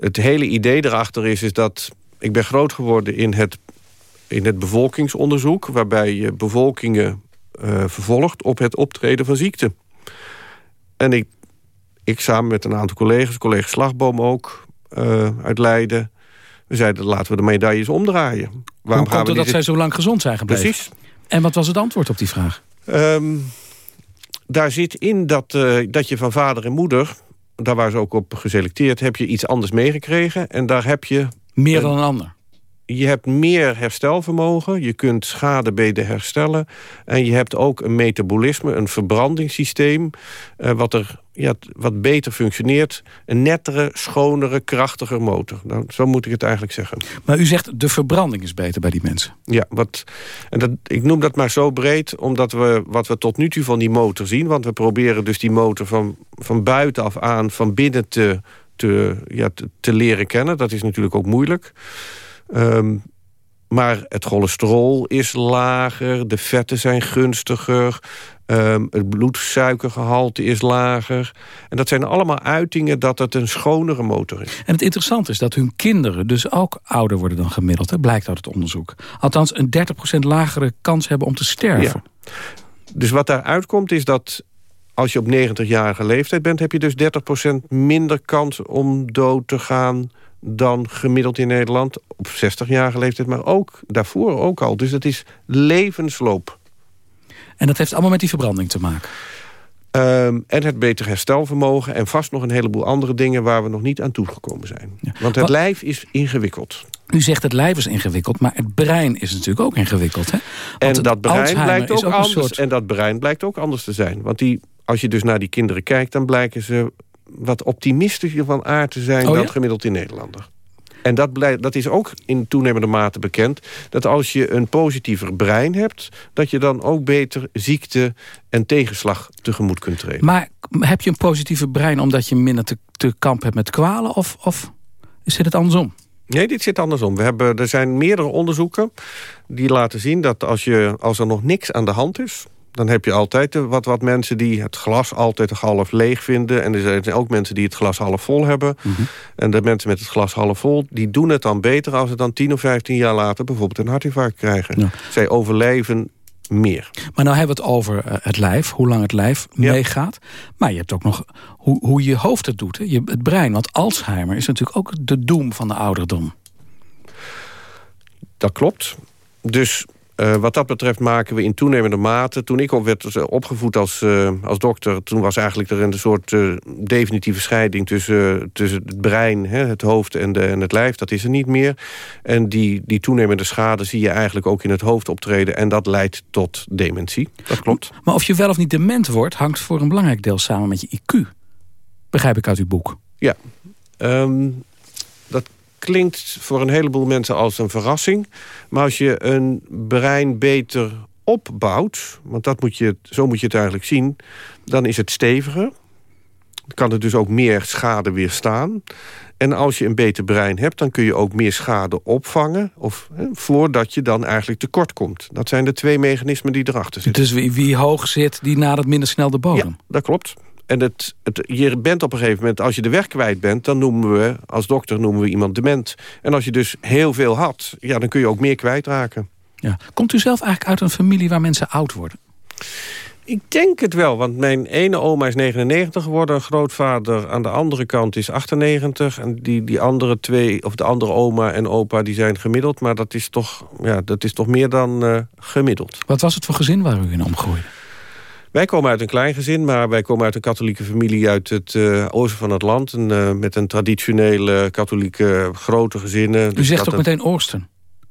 Het hele idee erachter is, is dat... ik ben groot geworden in het, in het bevolkingsonderzoek... waarbij je bevolkingen eh, vervolgt op het optreden van ziekte. En ik, ik samen met een aantal collega's, collega Slagboom ook... eh, uit Leiden... we zeiden, laten we de medailles omdraaien. Hoe Waarom komt het niet dat zij zo lang gezond zijn gebleven? Precies. En wat was het antwoord op die vraag? Ehm, daar zit in dat, eh, dat je van vader en moeder... daar waren ze ook op geselecteerd... heb je iets anders meegekregen. En daar heb je... Meer dan een ander. Je hebt meer herstelvermogen. Je kunt schade beter herstellen. En je hebt ook een metabolisme, een verbrandingssysteem... eh, wat, er, ja, wat beter functioneert. Een nettere, schonere, krachtiger motor. Nou, zo moet ik het eigenlijk zeggen. Maar u zegt, de verbranding is beter bij die mensen. Ja, wat, en dat, ik noem dat maar zo breed, omdat we wat we tot nu toe van die motor zien... want we proberen dus die motor van, van buitenaf aan, van binnen te, te, ja, te, te leren kennen. Dat is natuurlijk ook moeilijk. Ehm, maar het cholesterol is lager, de vetten zijn gunstiger... ehm, het bloedsuikergehalte is lager. En dat zijn allemaal uitingen dat het een schonere motor is. En het interessante is dat hun kinderen dus ook ouder worden dan gemiddeld. Hè, blijkt uit het onderzoek. Althans een 30% lagere kans hebben om te sterven. Dus wat daaruit komt is dat als je op 90-jarige leeftijd bent... heb je dus 30% minder kans om dood te gaan dan gemiddeld in Nederland. Op 60-jarige leeftijd, maar ook daarvoor ook al. Dus het is levensloop. En dat heeft allemaal met die verbranding te maken. Ehm, en het beter herstelvermogen en vast nog een heleboel andere dingen... waar we nog niet aan toegekomen zijn. Want het Wat- lijf is ingewikkeld. U zegt het lijf is ingewikkeld, maar het brein is natuurlijk ook ingewikkeld. Hè? Want En dat brein, Alzheimer blijkt ook anders, soort- en dat brein blijkt ook anders te zijn. Want die, als je dus naar die kinderen kijkt... dan blijken ze wat optimistischer van aard te zijn... Oh ja? dan gemiddeld in Nederlander. En dat, dat is ook in toenemende mate bekend... dat als je een positiever brein hebt... dat je dan ook beter ziekte en tegenslag tegemoet kunt treden. Maar heb je een positieve brein omdat je minder te, te kamp hebt met kwalen? Of, of zit het andersom? Nee, dit zit andersom. We hebben, er zijn meerdere onderzoeken die laten zien dat als, je, als er nog niks aan de hand is... dan heb je altijd eh, wat, wat mensen die het glas altijd half leeg vinden. En er zijn ook mensen die het glas half vol hebben. En de mensen met het glas half vol, die doen het dan beter... als ze dan 10 of 15 jaar later bijvoorbeeld een hartinfarct krijgen. Zij overleven meer. Maar nou hebben we het over eh, het lijf, hoe lang het lijf meegaat. Maar je hebt ook nog hoe, hoe je hoofd het doet, hè? Je, het brein. Want Alzheimer is natuurlijk ook de doem van de ouderdom. Dat klopt. Dus eh, wat dat betreft maken we in toenemende mate... toen ik op werd eh, opgevoed als, eh, als dokter... toen was eigenlijk er een soort definitieve scheiding... tussen, tussen het brein, hè, het hoofd en, de, en het lijf. Dat is er niet meer. En die, die toenemende schade zie je eigenlijk ook in het hoofd optreden... en dat leidt tot dementie. Dat klopt. Maar of je wel of niet dement wordt, hangt voor een belangrijk deel samen met je IQ. Begrijp ik uit uw boek. Ja, Ehm, dat klinkt voor een heleboel mensen als een verrassing. Maar als je een brein beter opbouwt... want dat moet je, zo moet je het eigenlijk zien... dan is het steviger. kan er dus ook meer schade weerstaan. En als je een beter brein hebt, dan kun je ook meer schade opvangen... Of, hè, voordat je dan eigenlijk tekort komt. Dat zijn de twee mechanismen die erachter zitten. Dus wie, wie hoog zit, die nadert minder snel de bodem? Ja, dat klopt. En het, het, je bent op een gegeven moment, als je de weg kwijt bent... dan noemen we, als dokter noemen we iemand dement. En als je dus heel veel had, ja, dan kun je ook meer kwijtraken. Ja. Komt u zelf eigenlijk uit een familie waar mensen oud worden? Ik denk het wel, want mijn ene oma is 99 geworden. Grootvader aan de andere kant is 98. En die, die andere twee, of de andere oma en opa, die zijn gemiddeld. Maar dat is toch, ja, dat is toch meer dan uh, gemiddeld. Wat was het voor gezin waar u in omgroeide? Wij komen uit een klein gezin, maar wij komen uit een katholieke familie uit het uh, oosten van het land. En, uh, met een traditionele katholieke grote gezinnen. U dus zegt ook meteen oosten?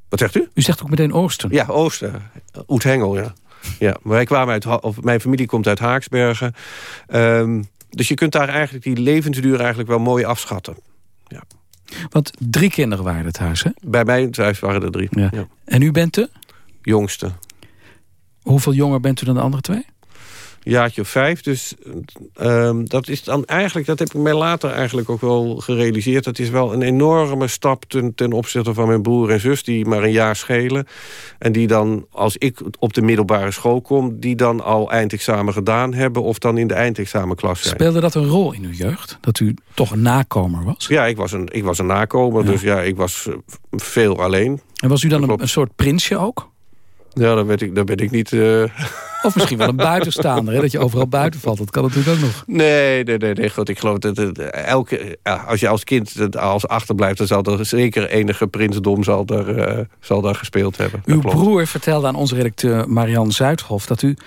Wat zegt u? U zegt ook meteen oosten? Ja, oosten. Oethengel, ja. Ja, wij kwamen uit, of mijn familie komt uit Haaksbergen. Um, dus je kunt daar eigenlijk die levensduur eigenlijk wel mooi afschatten. Ja. Want drie kinderen waren het huis, hè? Bij mij thuis waren er drie. Ja. Ja. En u bent de? Jongste. Hoeveel jonger bent u dan de andere twee? Jaartje of vijf. Dus um, dat is dan eigenlijk, dat heb ik mij later eigenlijk ook wel gerealiseerd. Dat is wel een enorme stap ten, ten opzichte van mijn broer en zus... die maar een jaar schelen. En die dan, als ik op de middelbare school kom... die dan al eindexamen gedaan hebben... of dan in de eindexamenklas zijn. Speelde dat een rol in uw jeugd? Dat u toch een nakomer was? Ja, ik was een, ik was een nakomer. Ja. Dus ja, ik was veel alleen. En was u dan een, een soort prinsje ook? Ja, dan ben ik, dan ben ik niet... Uh... Of misschien wel een buitenstaander, hè, dat je overal buiten valt. Dat kan natuurlijk ook nog. Nee, nee, nee, nee goed. Ik geloof dat het, elke, als je als kind als achterblijft... dan zal er zeker enige prinsdom zal er, uh, zal daar gespeeld hebben. Uw broer vertelde aan onze redacteur Marian Zuidhof... dat u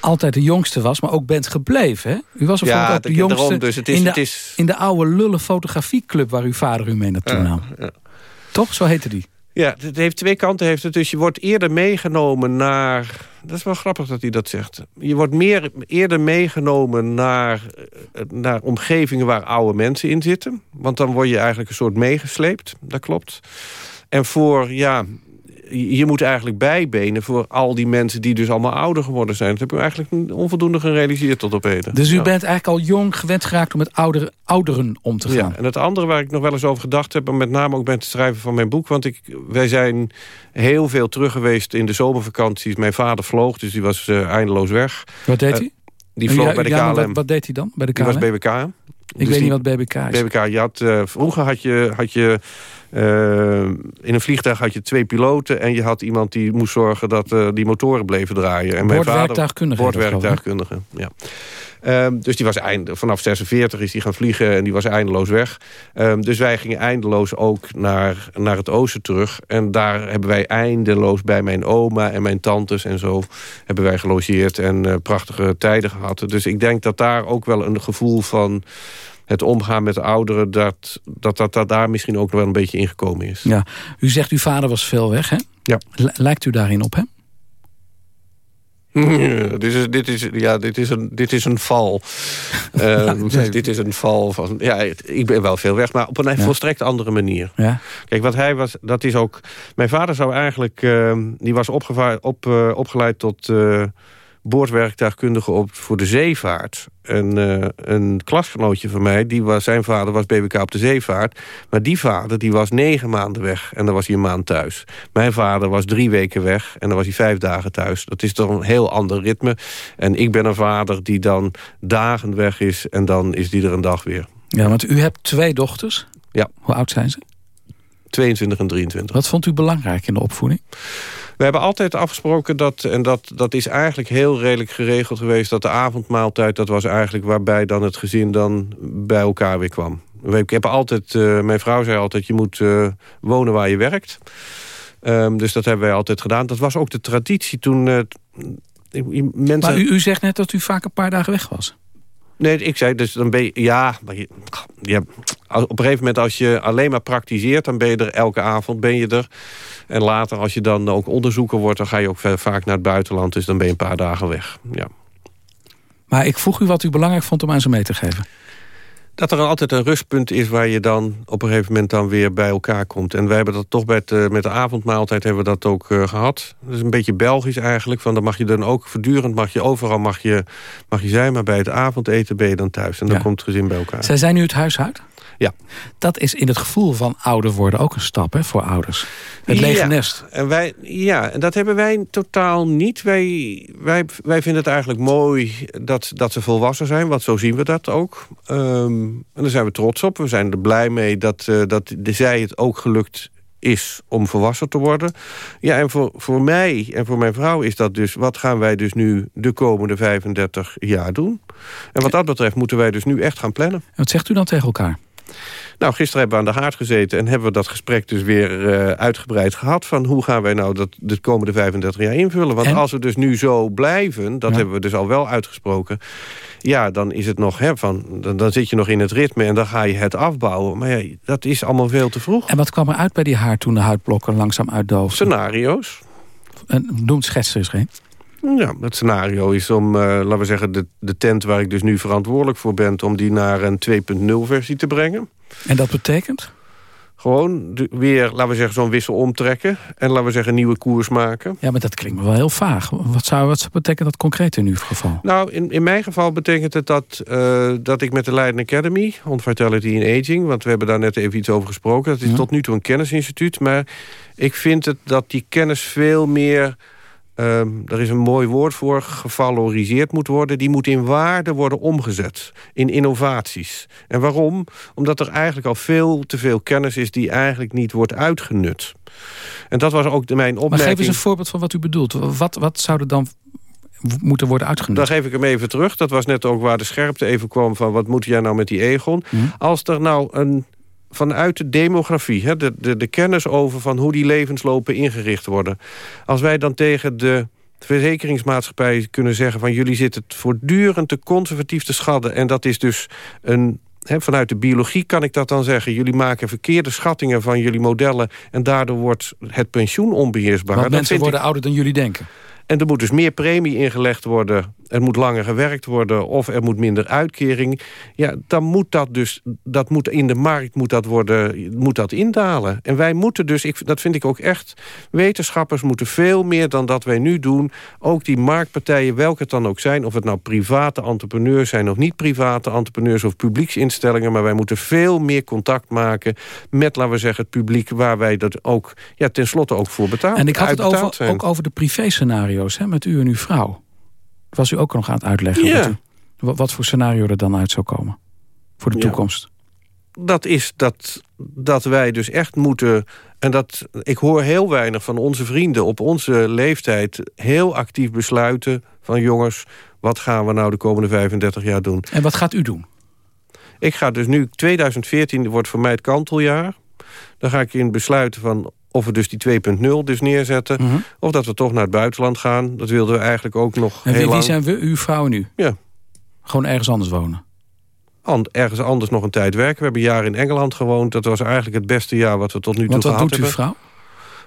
altijd de jongste was, maar ook bent gebleven. Hè? U was ja, ook de jongste daarom, dus het is, in, de, het is... in de oude lulle fotografieclub... waar uw vader u mee naartoe ja, nam. Ja. Toch? Zo heette die. Ja, het heeft twee kanten. Heeft het. Dus je wordt eerder meegenomen naar... Dat is wel grappig dat hij dat zegt. Je wordt meer, eerder meegenomen naar, naar omgevingen waar oude mensen in zitten. Want dan word je eigenlijk een soort meegesleept. Dat klopt. En voor, ja, je moet eigenlijk bijbenen voor al die mensen die dus allemaal ouder geworden zijn. Dat heb ik eigenlijk onvoldoende gerealiseerd tot op heden. Dus u ja. bent eigenlijk al jong gewend geraakt om met ouderen, ouderen om te gaan? Ja, en het andere waar ik nog wel eens over gedacht heb... en met name ook bij het schrijven van mijn boek... want ik, wij zijn heel veel terug geweest in de zomervakanties. Mijn vader vloog, dus die was uh, eindeloos weg. Wat deed hij? Uh, die vloog ja, bij de ja, KLM. Wat, wat, deed hij dan bij de KLM? Die was BBK. Ik dus weet niet wat BBK is. BBK, je had, uh, vroeger had je... Had je uh, in een vliegtuig had je twee piloten... en je had iemand die moest zorgen dat uh, die motoren bleven draaien. En Boordwerktuigkundige. Boordwerktuigkundige, ja. Um, dus die was eind, vanaf 46 is hij gaan vliegen en die was eindeloos weg. Um, dus wij gingen eindeloos ook naar, naar het oosten terug. En daar hebben wij eindeloos bij mijn oma en mijn tantes en zo... hebben wij gelogeerd en uh, prachtige tijden gehad. Dus ik denk dat daar ook wel een gevoel van het omgaan met de ouderen... Dat, dat, dat, dat daar misschien ook wel een beetje ingekomen is. Ja. U zegt uw vader was veel weg, hè? Ja. Lijkt u daarin op hem? Dit, is, dit, is, ja, dit, is een, dit is een val. *laughs* nee. Dit is een val van... Ja, ik ben wel veel weg, maar op een ja. volstrekt andere manier. Ja. Kijk, wat hij was, dat is ook... Mijn vader zou eigenlijk... Uh, die was op, uh, opgeleid tot boordwerktuigkundige op voor de zeevaart. En uh, een klasgenootje van mij, die was, zijn vader was BWK op de zeevaart. Maar die vader die was negen maanden weg en dan was hij een maand thuis. Mijn vader was drie weken weg en dan was hij vijf dagen thuis. Dat is toch een heel ander ritme. En ik ben een vader die dan dagen weg is en dan is die er een dag weer. Ja, want u hebt twee dochters. Ja. Hoe oud zijn ze? 22 en 23. Wat vond u belangrijk in de opvoeding? We hebben altijd afgesproken dat, en dat, dat is eigenlijk heel redelijk geregeld geweest... dat de avondmaaltijd, dat was eigenlijk waarbij dan het gezin dan bij elkaar weer kwam. Ik heb altijd, uh, mijn vrouw zei altijd, je moet uh, wonen waar je werkt. Um, dus dat hebben wij altijd gedaan. Dat was ook de traditie toen... Uh, mensen... Maar u, u zegt net dat u vaak een paar dagen weg was. Nee, ik zei dus dan ben je... Ja, maar je, op een gegeven moment als je alleen maar praktiseert... dan ben je er elke avond, ben je er. En later als je dan ook onderzoeker wordt... dan ga je ook vaak naar het buitenland. Dus dan ben je een paar dagen weg, ja. Maar ik vroeg u wat u belangrijk vond om aan ze mee te geven. Dat er altijd een rustpunt is waar je dan op een gegeven moment dan weer bij elkaar komt. En wij hebben dat toch bij het, met de avondmaaltijd hebben we dat ook uh, gehad. Dat is een beetje Belgisch eigenlijk. Van dan mag je dan ook voortdurend, mag je overal mag je, mag je zijn, maar bij het avondeten ben je dan thuis. En dan komt het gezin bij elkaar. Zij zijn nu het huis uit? Ja. Dat is in het gevoel van ouder worden ook een stap hè, voor ouders. Het lege ja, nest. En wij, ja, en dat hebben wij totaal niet. Wij, wij, wij vinden het eigenlijk mooi dat, dat ze volwassen zijn. Want zo zien we dat ook. Um, en daar zijn we trots op. We zijn er blij mee dat, uh, dat de, zij het ook gelukt is om volwassen te worden. Ja, en voor, voor mij en voor mijn vrouw is dat dus... wat gaan wij dus nu de komende 35 jaar doen? En wat dat betreft moeten wij dus nu echt gaan plannen. En wat zegt u dan tegen elkaar? Nou, gisteren hebben we aan de haard gezeten... en hebben we dat gesprek dus weer uh, uitgebreid gehad... van hoe gaan wij nou dat de komende 35 jaar invullen. Want en? als we dus nu zo blijven, dat ja. hebben we dus al wel uitgesproken... ja, dan is het nog, hè, van, dan, dan, zit je nog in het ritme... en dan ga je het afbouwen. Maar ja, dat is allemaal veel te vroeg. En wat kwam er uit bij die haard toen de huidblokken langzaam uitdoofden? Scenario's. En noem schets er eens geen. Ja, het scenario is om, uh, laten we zeggen, de, de tent waar ik dus nu verantwoordelijk voor ben... om die naar een 2.0 versie te brengen. En dat betekent? Gewoon de, weer, laten we zeggen, zo'n wissel omtrekken. En laten we zeggen, een nieuwe koers maken. Ja, maar dat klinkt me wel heel vaag. Wat zou, wat zou betekenen dat concreet in uw geval? Nou, in, in mijn geval betekent het dat, uh, dat ik met de Leiden Academy... on Vitality in Aging, want we hebben daar net even iets over gesproken... dat is ja. tot nu toe een kennisinstituut. Maar ik vind het dat die kennis veel meer Um, er is een mooi woord voor, gevaloriseerd moet worden. Die moet in waarde worden omgezet, in innovaties. En waarom? Omdat er eigenlijk al veel te veel kennis is... die eigenlijk niet wordt uitgenut. En dat was ook mijn opmerking. Maar geef eens een voorbeeld van wat u bedoelt. Wat, wat zou er dan moeten worden uitgenut? Dan geef ik hem even terug. Dat was net ook waar de scherpte even kwam van... wat moet jij nou met die Egon? Hm? Als er nou een vanuit de demografie, hè, de, de, de kennis over van hoe die levenslopen ingericht worden. Als wij dan tegen de verzekeringsmaatschappij kunnen zeggen... van jullie zitten voortdurend te conservatief te schatten... en dat is dus een He, vanuit de biologie kan ik dat dan zeggen. Jullie maken verkeerde schattingen van jullie modellen... en daardoor wordt het pensioen onbeheersbaar. Want mensen worden ik... ouder dan jullie denken. En er moet dus meer premie ingelegd worden. Er moet langer gewerkt worden of er moet minder uitkering. Ja, dan moet dat dus, dat moet in de markt moet dat worden, moet dat indalen. En wij moeten dus, ik, dat vind ik ook echt, wetenschappers moeten veel meer dan dat wij nu doen. Ook die marktpartijen, welke het dan ook zijn, of het nou private entrepreneurs zijn of niet private entrepreneurs of publieksinstellingen, maar wij moeten veel meer contact maken met, laten we zeggen, het publiek waar wij dat ook, ja, tenslotte ook voor betalen. En ik had het over, ook over de hè, met u en uw vrouw was u ook nog aan het uitleggen. Ja. U, wat, wat, voor scenario er dan uit zou komen voor de toekomst? Dat is dat, dat wij dus echt moeten... en dat ik hoor heel weinig van onze vrienden op onze leeftijd... heel actief besluiten van jongens, wat gaan we nou de komende 35 jaar doen? En wat gaat u doen? Ik ga dus nu, 2014 wordt voor mij het kanteljaar. Dan ga ik in besluiten van of we dus die 2.0 dus neerzetten. Mhm. Of dat we toch naar het buitenland gaan. Dat wilden we eigenlijk ook nog en heel wie, lang. zijn we, uw vrouw nu? Ja. Gewoon ergens anders wonen? And, ergens anders nog een tijd werken. We hebben een jaar in Engeland gewoond. Dat was eigenlijk het beste jaar wat we tot nu toe gehad hebben. wat doet uw vrouw?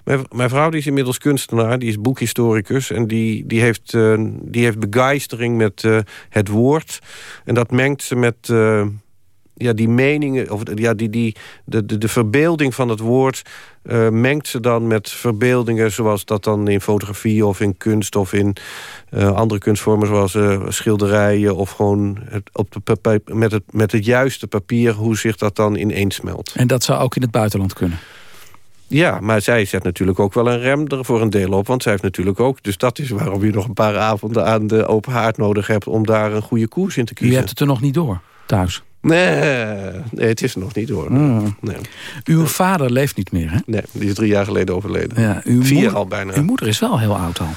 Mijn, mijn, vrouw die is inmiddels kunstenaar, die is boekhistoricus... en die, die, heeft, uh, die heeft begeistering met uh, het woord. En dat mengt ze met... Uh, ja, die meningen, of ja, die, die, de, de, de verbeelding van het woord... Uh, mengt ze dan met verbeeldingen zoals dat dan in fotografie... of in kunst of in uh, andere kunstvormen zoals uh, schilderijen... of gewoon het, op de papier, met, het, met het juiste papier hoe zich dat dan ineensmelt. En dat zou ook in het buitenland kunnen? Ja, maar zij zet natuurlijk ook wel een rem er voor een deel op. Want zij heeft natuurlijk ook... Dus dat is waarom je nog een paar avonden aan de open haard nodig hebt... om daar een goede koers in te kiezen. U hebt het er nog niet door, thuis? Nee, nee, het is nog niet door. Mm. Nee. Uw vader leeft niet meer, hè? Nee, die is drie jaar geleden overleden. Ja, uw Vier moeder, al bijna. Uw moeder is wel heel oud al.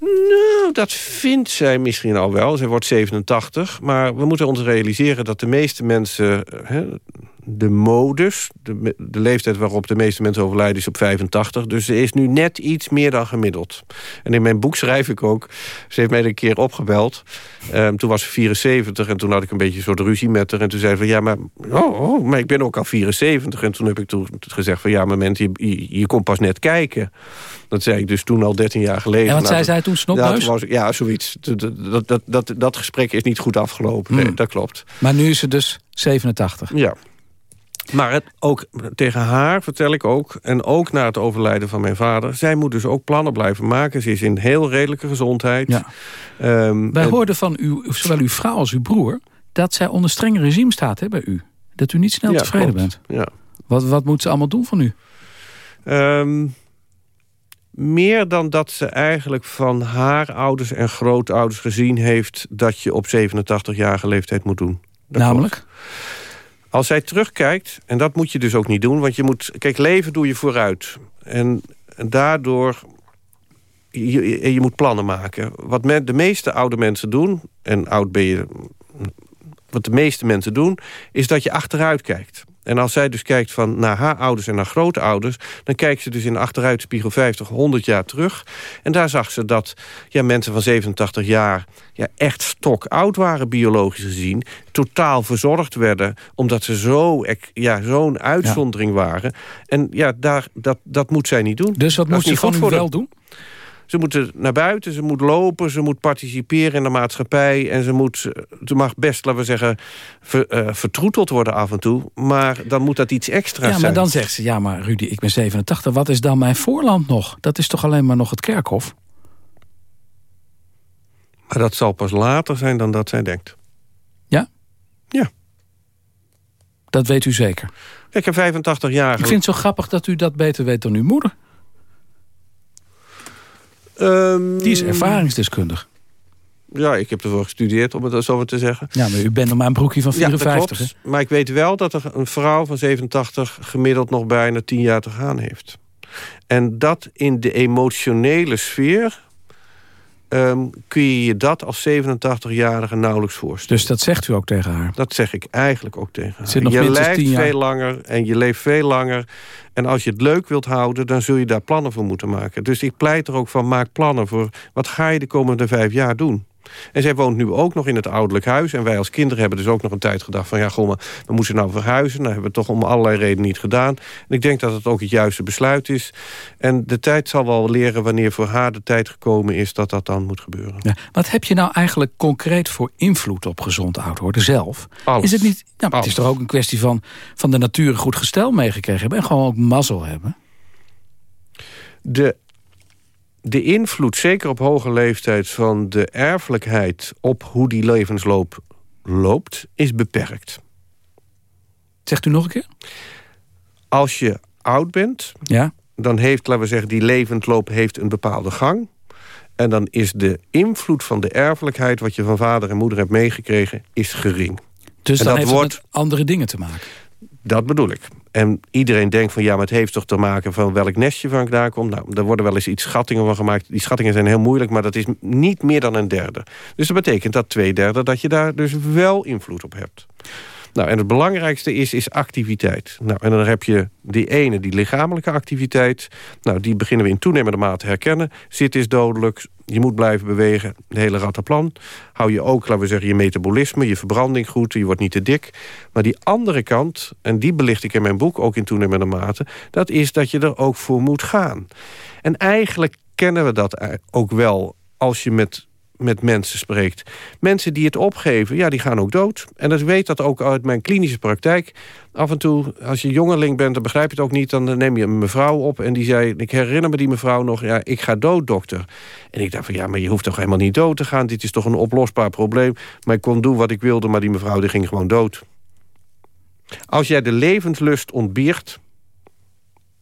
Nou, dat vindt zij misschien al wel. Zij wordt 87. Maar we moeten ons realiseren dat de meeste mensen... Hè, de modus. De, de, leeftijd waarop de meeste mensen overlijden is op 85. Dus ze is nu net iets meer dan gemiddeld. En in mijn boek schrijf ik ook... Ze heeft mij een keer opgebeld. Um, toen was ze 74 en toen had ik een beetje een soort ruzie met haar. En toen zei ze van ja, maar, oh, oh, maar ik ben ook al 74. En toen heb ik toen gezegd van ja, maar mensen, je, je, komt pas net kijken. Dat zei ik dus toen al 13 jaar geleden. En wat nou, zei zij toen, snotneus? Ja, ja, zoiets. Dat, dat, dat, dat, gesprek is niet goed afgelopen. Nee, hmm. dat klopt. Maar nu is ze dus 87? Ja. Maar het, ook tegen haar vertel ik ook, en ook na het overlijden van mijn vader... zij moet dus ook plannen blijven maken. Ze is in heel redelijke gezondheid. Ja. Um, Wij hoorden van u, zowel uw vrouw als uw broer... dat zij onder streng regime staat hè, bij u. Dat u niet snel tevreden bent. Ja. Wat, wat moet ze allemaal doen van u? Um, meer dan dat ze eigenlijk van haar ouders en grootouders gezien heeft... dat je op 87-jarige leeftijd moet doen. Namelijk? Als zij terugkijkt, en dat moet je dus ook niet doen... want je moet, kijk, leven doe je vooruit. En, daardoor, je, je moet plannen maken. Wat de meeste oude mensen doen, en oud ben je... wat de meeste mensen doen, is dat je achteruit kijkt. En als zij dus kijkt van naar haar ouders en naar grootouders... dan kijkt ze dus in de achteruitspiegel 50, 100 jaar terug. En daar zag ze dat ja, mensen van 87 jaar ja, echt stok oud waren, biologisch gezien. Totaal verzorgd werden, omdat ze zo, ja, zo'n uitzondering waren. En ja, daar, dat, dat moet zij niet doen. Dus wat moet ze van u wel doen? Ze moet naar buiten, ze moet lopen, ze moet participeren in de maatschappij... en ze, moet, ze mag best, laten we zeggen, ver, uh, vertroeteld worden af en toe... maar dan moet dat iets extra's zijn. Ja, maar dan zegt ze, ja, maar Rudy, ik ben 87, wat is dan mijn voorland nog? Dat is toch alleen maar nog het kerkhof? Maar dat zal pas later zijn dan dat zij denkt. Ja? Ja. Dat weet u zeker? Ik heb 85 jaar... Ik vind het zo grappig dat u dat beter weet dan uw moeder. Um, Die is ervaringsdeskundig. Ja, ik heb ervoor gestudeerd, om het zo maar te zeggen. Ja, maar u bent nog maar een broekje van 54. Ja, maar ik weet wel dat er een vrouw van 87 gemiddeld nog bijna 10 jaar te gaan heeft. En dat in de emotionele sfeer um, kun je je dat als 87-jarige nauwelijks voorstellen. Dus dat zegt u ook tegen haar? Dat zeg ik eigenlijk ook tegen haar. Zit nog je leeft veel langer en je leeft veel langer. En als je het leuk wilt houden, dan zul je daar plannen voor moeten maken. Dus ik pleit er ook van, maak plannen voor... wat ga je de komende vijf jaar doen? En zij woont nu ook nog in het ouderlijk huis. En wij als kinderen hebben dus ook nog een tijd gedacht van... ja, goh, maar we moesten nou verhuizen. Dat hebben we toch om allerlei redenen niet gedaan. En ik denk dat het ook het juiste besluit is. En de tijd zal wel leren wanneer voor haar de tijd gekomen is... dat dat dan moet gebeuren. Ja, wat heb je nou eigenlijk concreet voor invloed op gezond oud worden zelf? Alles. Is het niet? Nou, het is toch ook een kwestie van, van de natuur goed gestel meegekregen hebben... en gewoon ook mazzel hebben? De de invloed, zeker op hoge leeftijd... van de erfelijkheid op hoe die levensloop loopt, is beperkt. Zegt u nog een keer? Als je oud bent, ja? dan heeft, laten we zeggen... die levensloop heeft een bepaalde gang. En dan is de invloed van de erfelijkheid... wat je van vader en moeder hebt meegekregen, is gering. Dus en dan dat heeft wordt... met andere dingen te maken? Dat bedoel ik. En iedereen denkt van ja, maar het heeft toch te maken van welk nestje van daar komt. Nou, daar worden wel eens iets schattingen van gemaakt. Die schattingen zijn heel moeilijk, maar dat is niet meer dan een derde. Dus dat betekent dat twee derde dat je daar dus wel invloed op hebt. Nou, en het belangrijkste is, is activiteit. Nou, en dan heb je die ene, die lichamelijke activiteit. Nou, die beginnen we in toenemende mate te herkennen. Zit is dodelijk, je moet blijven bewegen, de hele rattenplan. Hou je ook, laten we zeggen, je metabolisme, je verbranding goed... je wordt niet te dik. Maar die andere kant, en die belicht ik in mijn boek ook in toenemende mate... dat is dat je er ook voor moet gaan. En eigenlijk kennen we dat ook wel als je met met mensen spreekt. Mensen die het opgeven, ja, die gaan ook dood. En ik weet dat ook uit mijn klinische praktijk. Af en toe, als je jongeling bent, dan begrijp je het ook niet... dan neem je een mevrouw op en die zei... ik herinner me die mevrouw nog, ja, ik ga dood, dokter. En ik dacht van, ja, maar je hoeft toch helemaal niet dood te gaan? Dit is toch een oplosbaar probleem? Maar ik kon doen wat ik wilde, maar die mevrouw die ging gewoon dood. Als jij de levenslust ontbeert,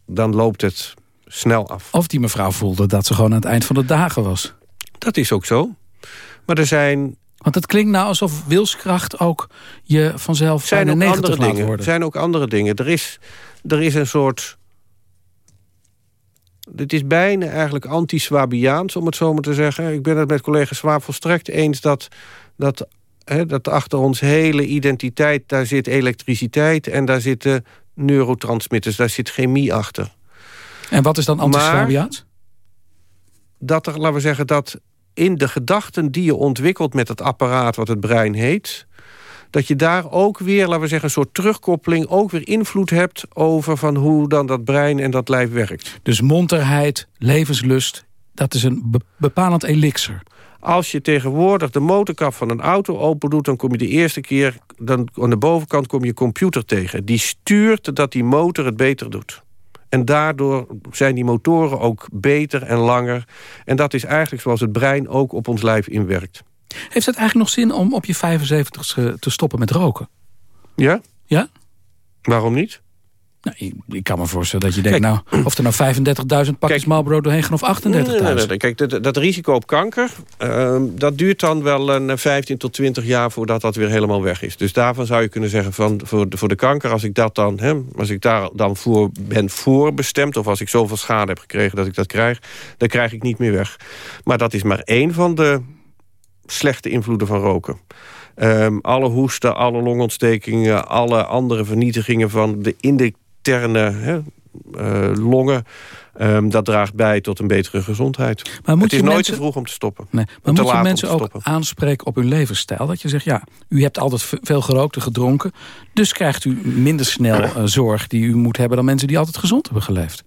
dan loopt het snel af. Of die mevrouw voelde dat ze gewoon aan het eind van de dagen was. Dat is ook zo. Maar er zijn... Want het klinkt nou alsof wilskracht ook je vanzelf zijn ook andere dingen. worden. Er zijn ook andere dingen. Er is, er is een soort... Het is bijna eigenlijk anti-Swabiaans, om het zo maar te zeggen. Ik ben het met collega Swaap volstrekt eens dat, dat hè, dat achter ons hele identiteit... daar zit elektriciteit en daar zitten neurotransmitters. Daar zit chemie achter. En wat is dan antiswabiaat? Dat er, laten we zeggen, dat in de gedachten die je ontwikkelt... met het apparaat wat het brein heet dat je daar ook weer, laten we zeggen, een soort terugkoppeling... ook weer invloed hebt over van hoe dan dat brein en dat lijf werkt. Dus monterheid, levenslust, dat is een bepalend elixir. Als je tegenwoordig de motorkap van een auto open doet... dan kom je de eerste keer, dan, aan de bovenkant kom je computer tegen. Die stuurt dat die motor het beter doet. En daardoor zijn die motoren ook beter en langer. En dat is eigenlijk zoals het brein ook op ons lijf inwerkt. Heeft het eigenlijk nog zin om op je 75ste te stoppen met roken? Ja. Ja? Waarom niet? Nou, ik, kan me voorstellen dat je denkt, nou, of er nou 35.000 pakjes Marlboro doorheen gaan of 38.000. Nee, nee, nee, Kijk, dat, dat, risico op kanker, uh, dat duurt dan wel een 15 tot 20 jaar voordat dat weer helemaal weg is. Dus daarvan zou je kunnen zeggen, van, voor, de, voor de kanker, als ik, dat dan, hè, als ik daar dan voor ben voorbestemd... of als ik zoveel schade heb gekregen dat ik dat krijg, dan krijg ik niet meer weg. Maar dat is maar één van de slechte invloeden van roken. Um, alle hoesten, alle longontstekingen, alle andere vernietigingen van de interne hè, uh, longen... Um, dat draagt bij tot een betere gezondheid. Maar moet het is nooit te vroeg om te stoppen. Nee, maar moet je mensen ook aanspreken op hun levensstijl? Dat je zegt, ja, u hebt altijd veel gerookt en gedronken... dus krijgt u minder snel uh, zorg die u moet hebben... dan mensen die altijd gezond hebben geleefd.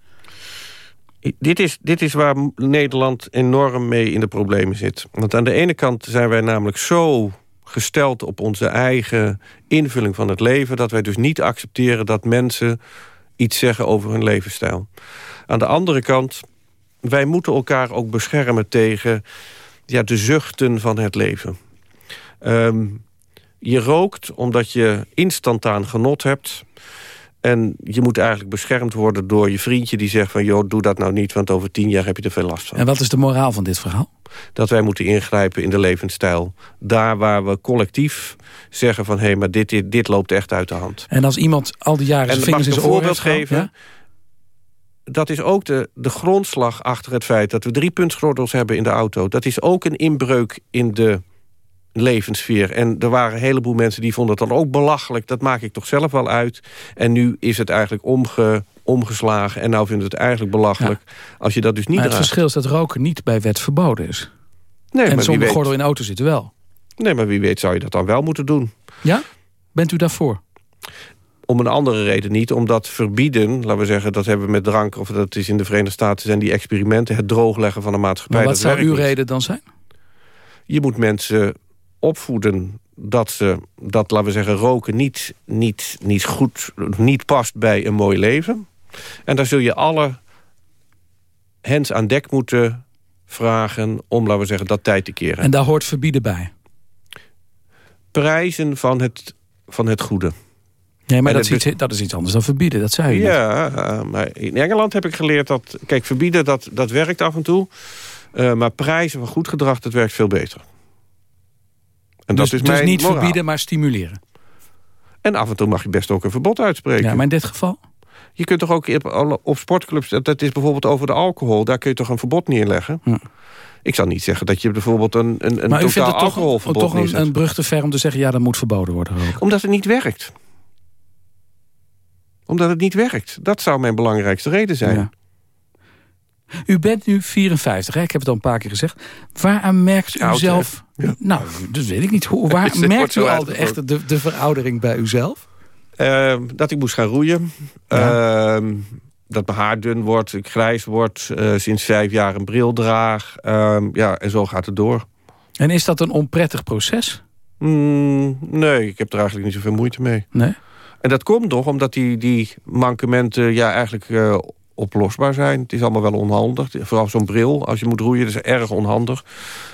Dit is, dit is waar Nederland enorm mee in de problemen zit. Want aan de ene kant zijn wij namelijk zo gesteld op onze eigen invulling van het leven... dat wij dus niet accepteren dat mensen iets zeggen over hun levensstijl. Aan de andere kant, wij moeten elkaar ook beschermen tegen ja, de zuchten van het leven. Um, je rookt omdat je instantaan genot hebt... En je moet eigenlijk beschermd worden door je vriendje die zegt van... joh, doe dat nou niet, want over tien jaar heb je er veel last van. En wat is de moraal van dit verhaal? Dat wij moeten ingrijpen in de levensstijl. Daar waar we collectief zeggen van... hé, hey, maar dit, dit, dit, loopt echt uit de hand. En als iemand al die jaren zijn vingers in zijn oren heeft geven... Dat is ook de, de grondslag achter het feit dat we drie puntsgordels hebben in de auto. Dat is ook een inbreuk in de levenssfeer. En er waren een heleboel mensen die vonden het dan ook belachelijk. Dat maak ik toch zelf wel uit. En nu is het eigenlijk omge, omgeslagen. En nou vinden we het eigenlijk belachelijk. Als je dat dus niet maar het verschil is dat roken niet bij wet verboden is. Nee, en sommige gordel in de auto zitten wel. Nee, maar wie weet zou je dat dan wel moeten doen. Ja? Bent u daarvoor? Om een andere reden niet. Omdat verbieden, laten we zeggen, dat hebben we met drank... of dat is in de Verenigde Staten, zijn die experimenten... het droogleggen van de maatschappij. Maar wat zou uw reden dan zijn? Je moet mensen opvoeden dat ze dat, laten we zeggen, roken niet, niet, niet goed, niet past bij een mooi leven. En daar zul je alle hens aan dek moeten vragen om, laten we zeggen, dat tijd te keren. En daar hoort verbieden bij? Prijzen van het, van het goede. Nee, maar dat is, iets, dat is iets anders dan verbieden, dat zei je Ja, maar in Engeland heb ik geleerd dat... Kijk, verbieden, dat, dat werkt af en toe. Uh, maar prijzen van goed gedrag, dat werkt veel beter. En dus, dat is dus niet verbieden, maar stimuleren. En af en toe mag je best ook een verbod uitspreken. Ja, maar in dit geval? Je kunt toch ook op, sportclubs... Dat is bijvoorbeeld over de alcohol. Daar kun je toch een verbod neerleggen? Hm. Ik zal niet zeggen dat je bijvoorbeeld een, een, een maar totaal toch, alcoholverbod toch een, een brug te ver om te zeggen... ja, dat moet verboden worden. Ook. Omdat het niet werkt. Omdat het niet werkt. Dat zou mijn belangrijkste reden zijn. Ja. U bent nu 54, hè? ik heb het al een paar keer gezegd. Waaraan merkt u zelf... Nou, dat weet ik niet. Hoe, waar *laughs* merkt u al de, echt de, de veroudering bij uzelf? Uh, dat ik moest gaan roeien. Uh, dat mijn haar dun wordt, ik grijs word. Uh, sinds vijf jaar een bril draag. Ehm, ja, en zo gaat het door. En is dat een onprettig proces? Mm, nee, ik heb er eigenlijk niet zoveel moeite mee. Nee? En dat komt toch omdat die, die mankementen ja, eigenlijk uh, oplosbaar zijn. Het is allemaal wel onhandig. Vooral zo'n bril, als je moet roeien, dat is erg onhandig.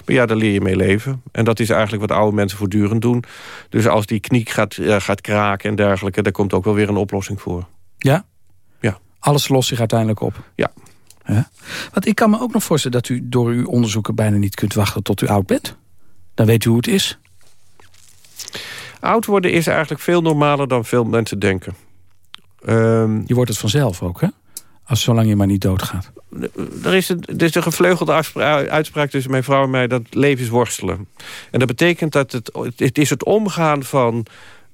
Maar ja, daar leer je mee leven. En dat is eigenlijk wat oude mensen voortdurend doen. Dus als die knie gaat, uh, gaat kraken en dergelijke... daar komt ook wel weer een oplossing voor. Ja? Ja. Alles lost zich uiteindelijk op? Ja. ja. Want ik kan me ook nog voorstellen dat u door uw onderzoeken... bijna niet kunt wachten tot u oud bent. Dan weet u hoe het is. Oud worden is eigenlijk veel normaler dan veel mensen denken. Um, je wordt het vanzelf ook, hè? Als zolang je maar niet doodgaat. Er is, een, er is een gevleugelde uitspraak tussen mijn vrouw en mij... dat leven is worstelen. En dat betekent dat het, het is het omgaan van...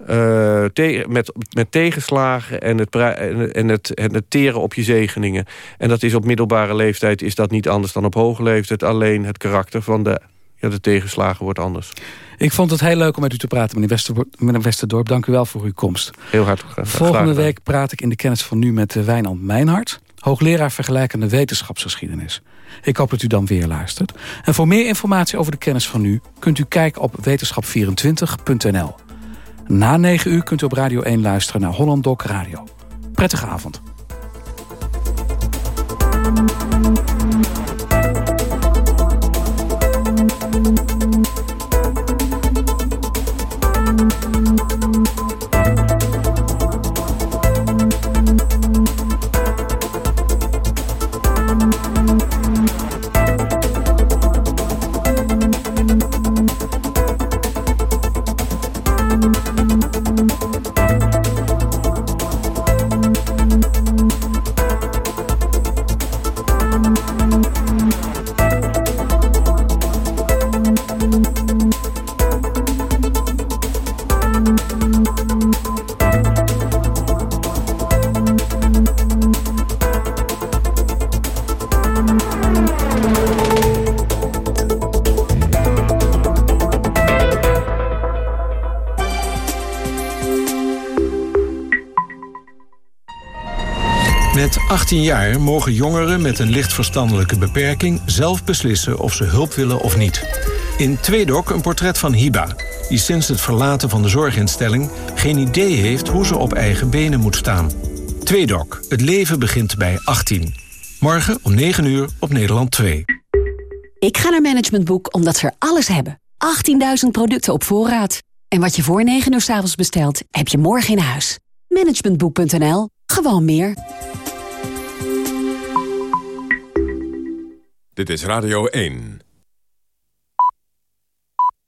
Uh, met, met tegenslagen en het, en, het, en het teren op je zegeningen. En dat is op middelbare leeftijd is dat niet anders dan op hoge leeftijd. Alleen het karakter van de, ja, de tegenslagen wordt anders. Ik vond het heel leuk om met u te praten, meneer, Wester, meneer Westerdorp. Dank u wel voor uw komst. Heel hartelijk graag. Volgende week praat ik in de kennis van nu met uh, Wijnand Mijnhart hoogleraar vergelijkende wetenschapsgeschiedenis. Ik hoop dat u dan weer luistert. En voor meer informatie over de kennis van nu... kunt u kijken op wetenschap24.nl. Na 9 uur kunt u op Radio 1 luisteren naar Holland Doc Radio. Prettige avond. 18 jaar mogen jongeren met een licht verstandelijke beperking... zelf beslissen of ze hulp willen of niet. In Tweedok een portret van Hiba... die sinds het verlaten van de zorginstelling... geen idee heeft hoe ze op eigen benen moet staan. Tweedok, het leven begint bij 18. Morgen om 9 uur op Nederland 2. Ik ga naar Management Boek omdat ze er alles hebben. 18.000 producten op voorraad. En wat je voor 9 uur s avonds bestelt, heb je morgen in huis. Managementboek.nl. Gewoon meer. Dit is Radio 1.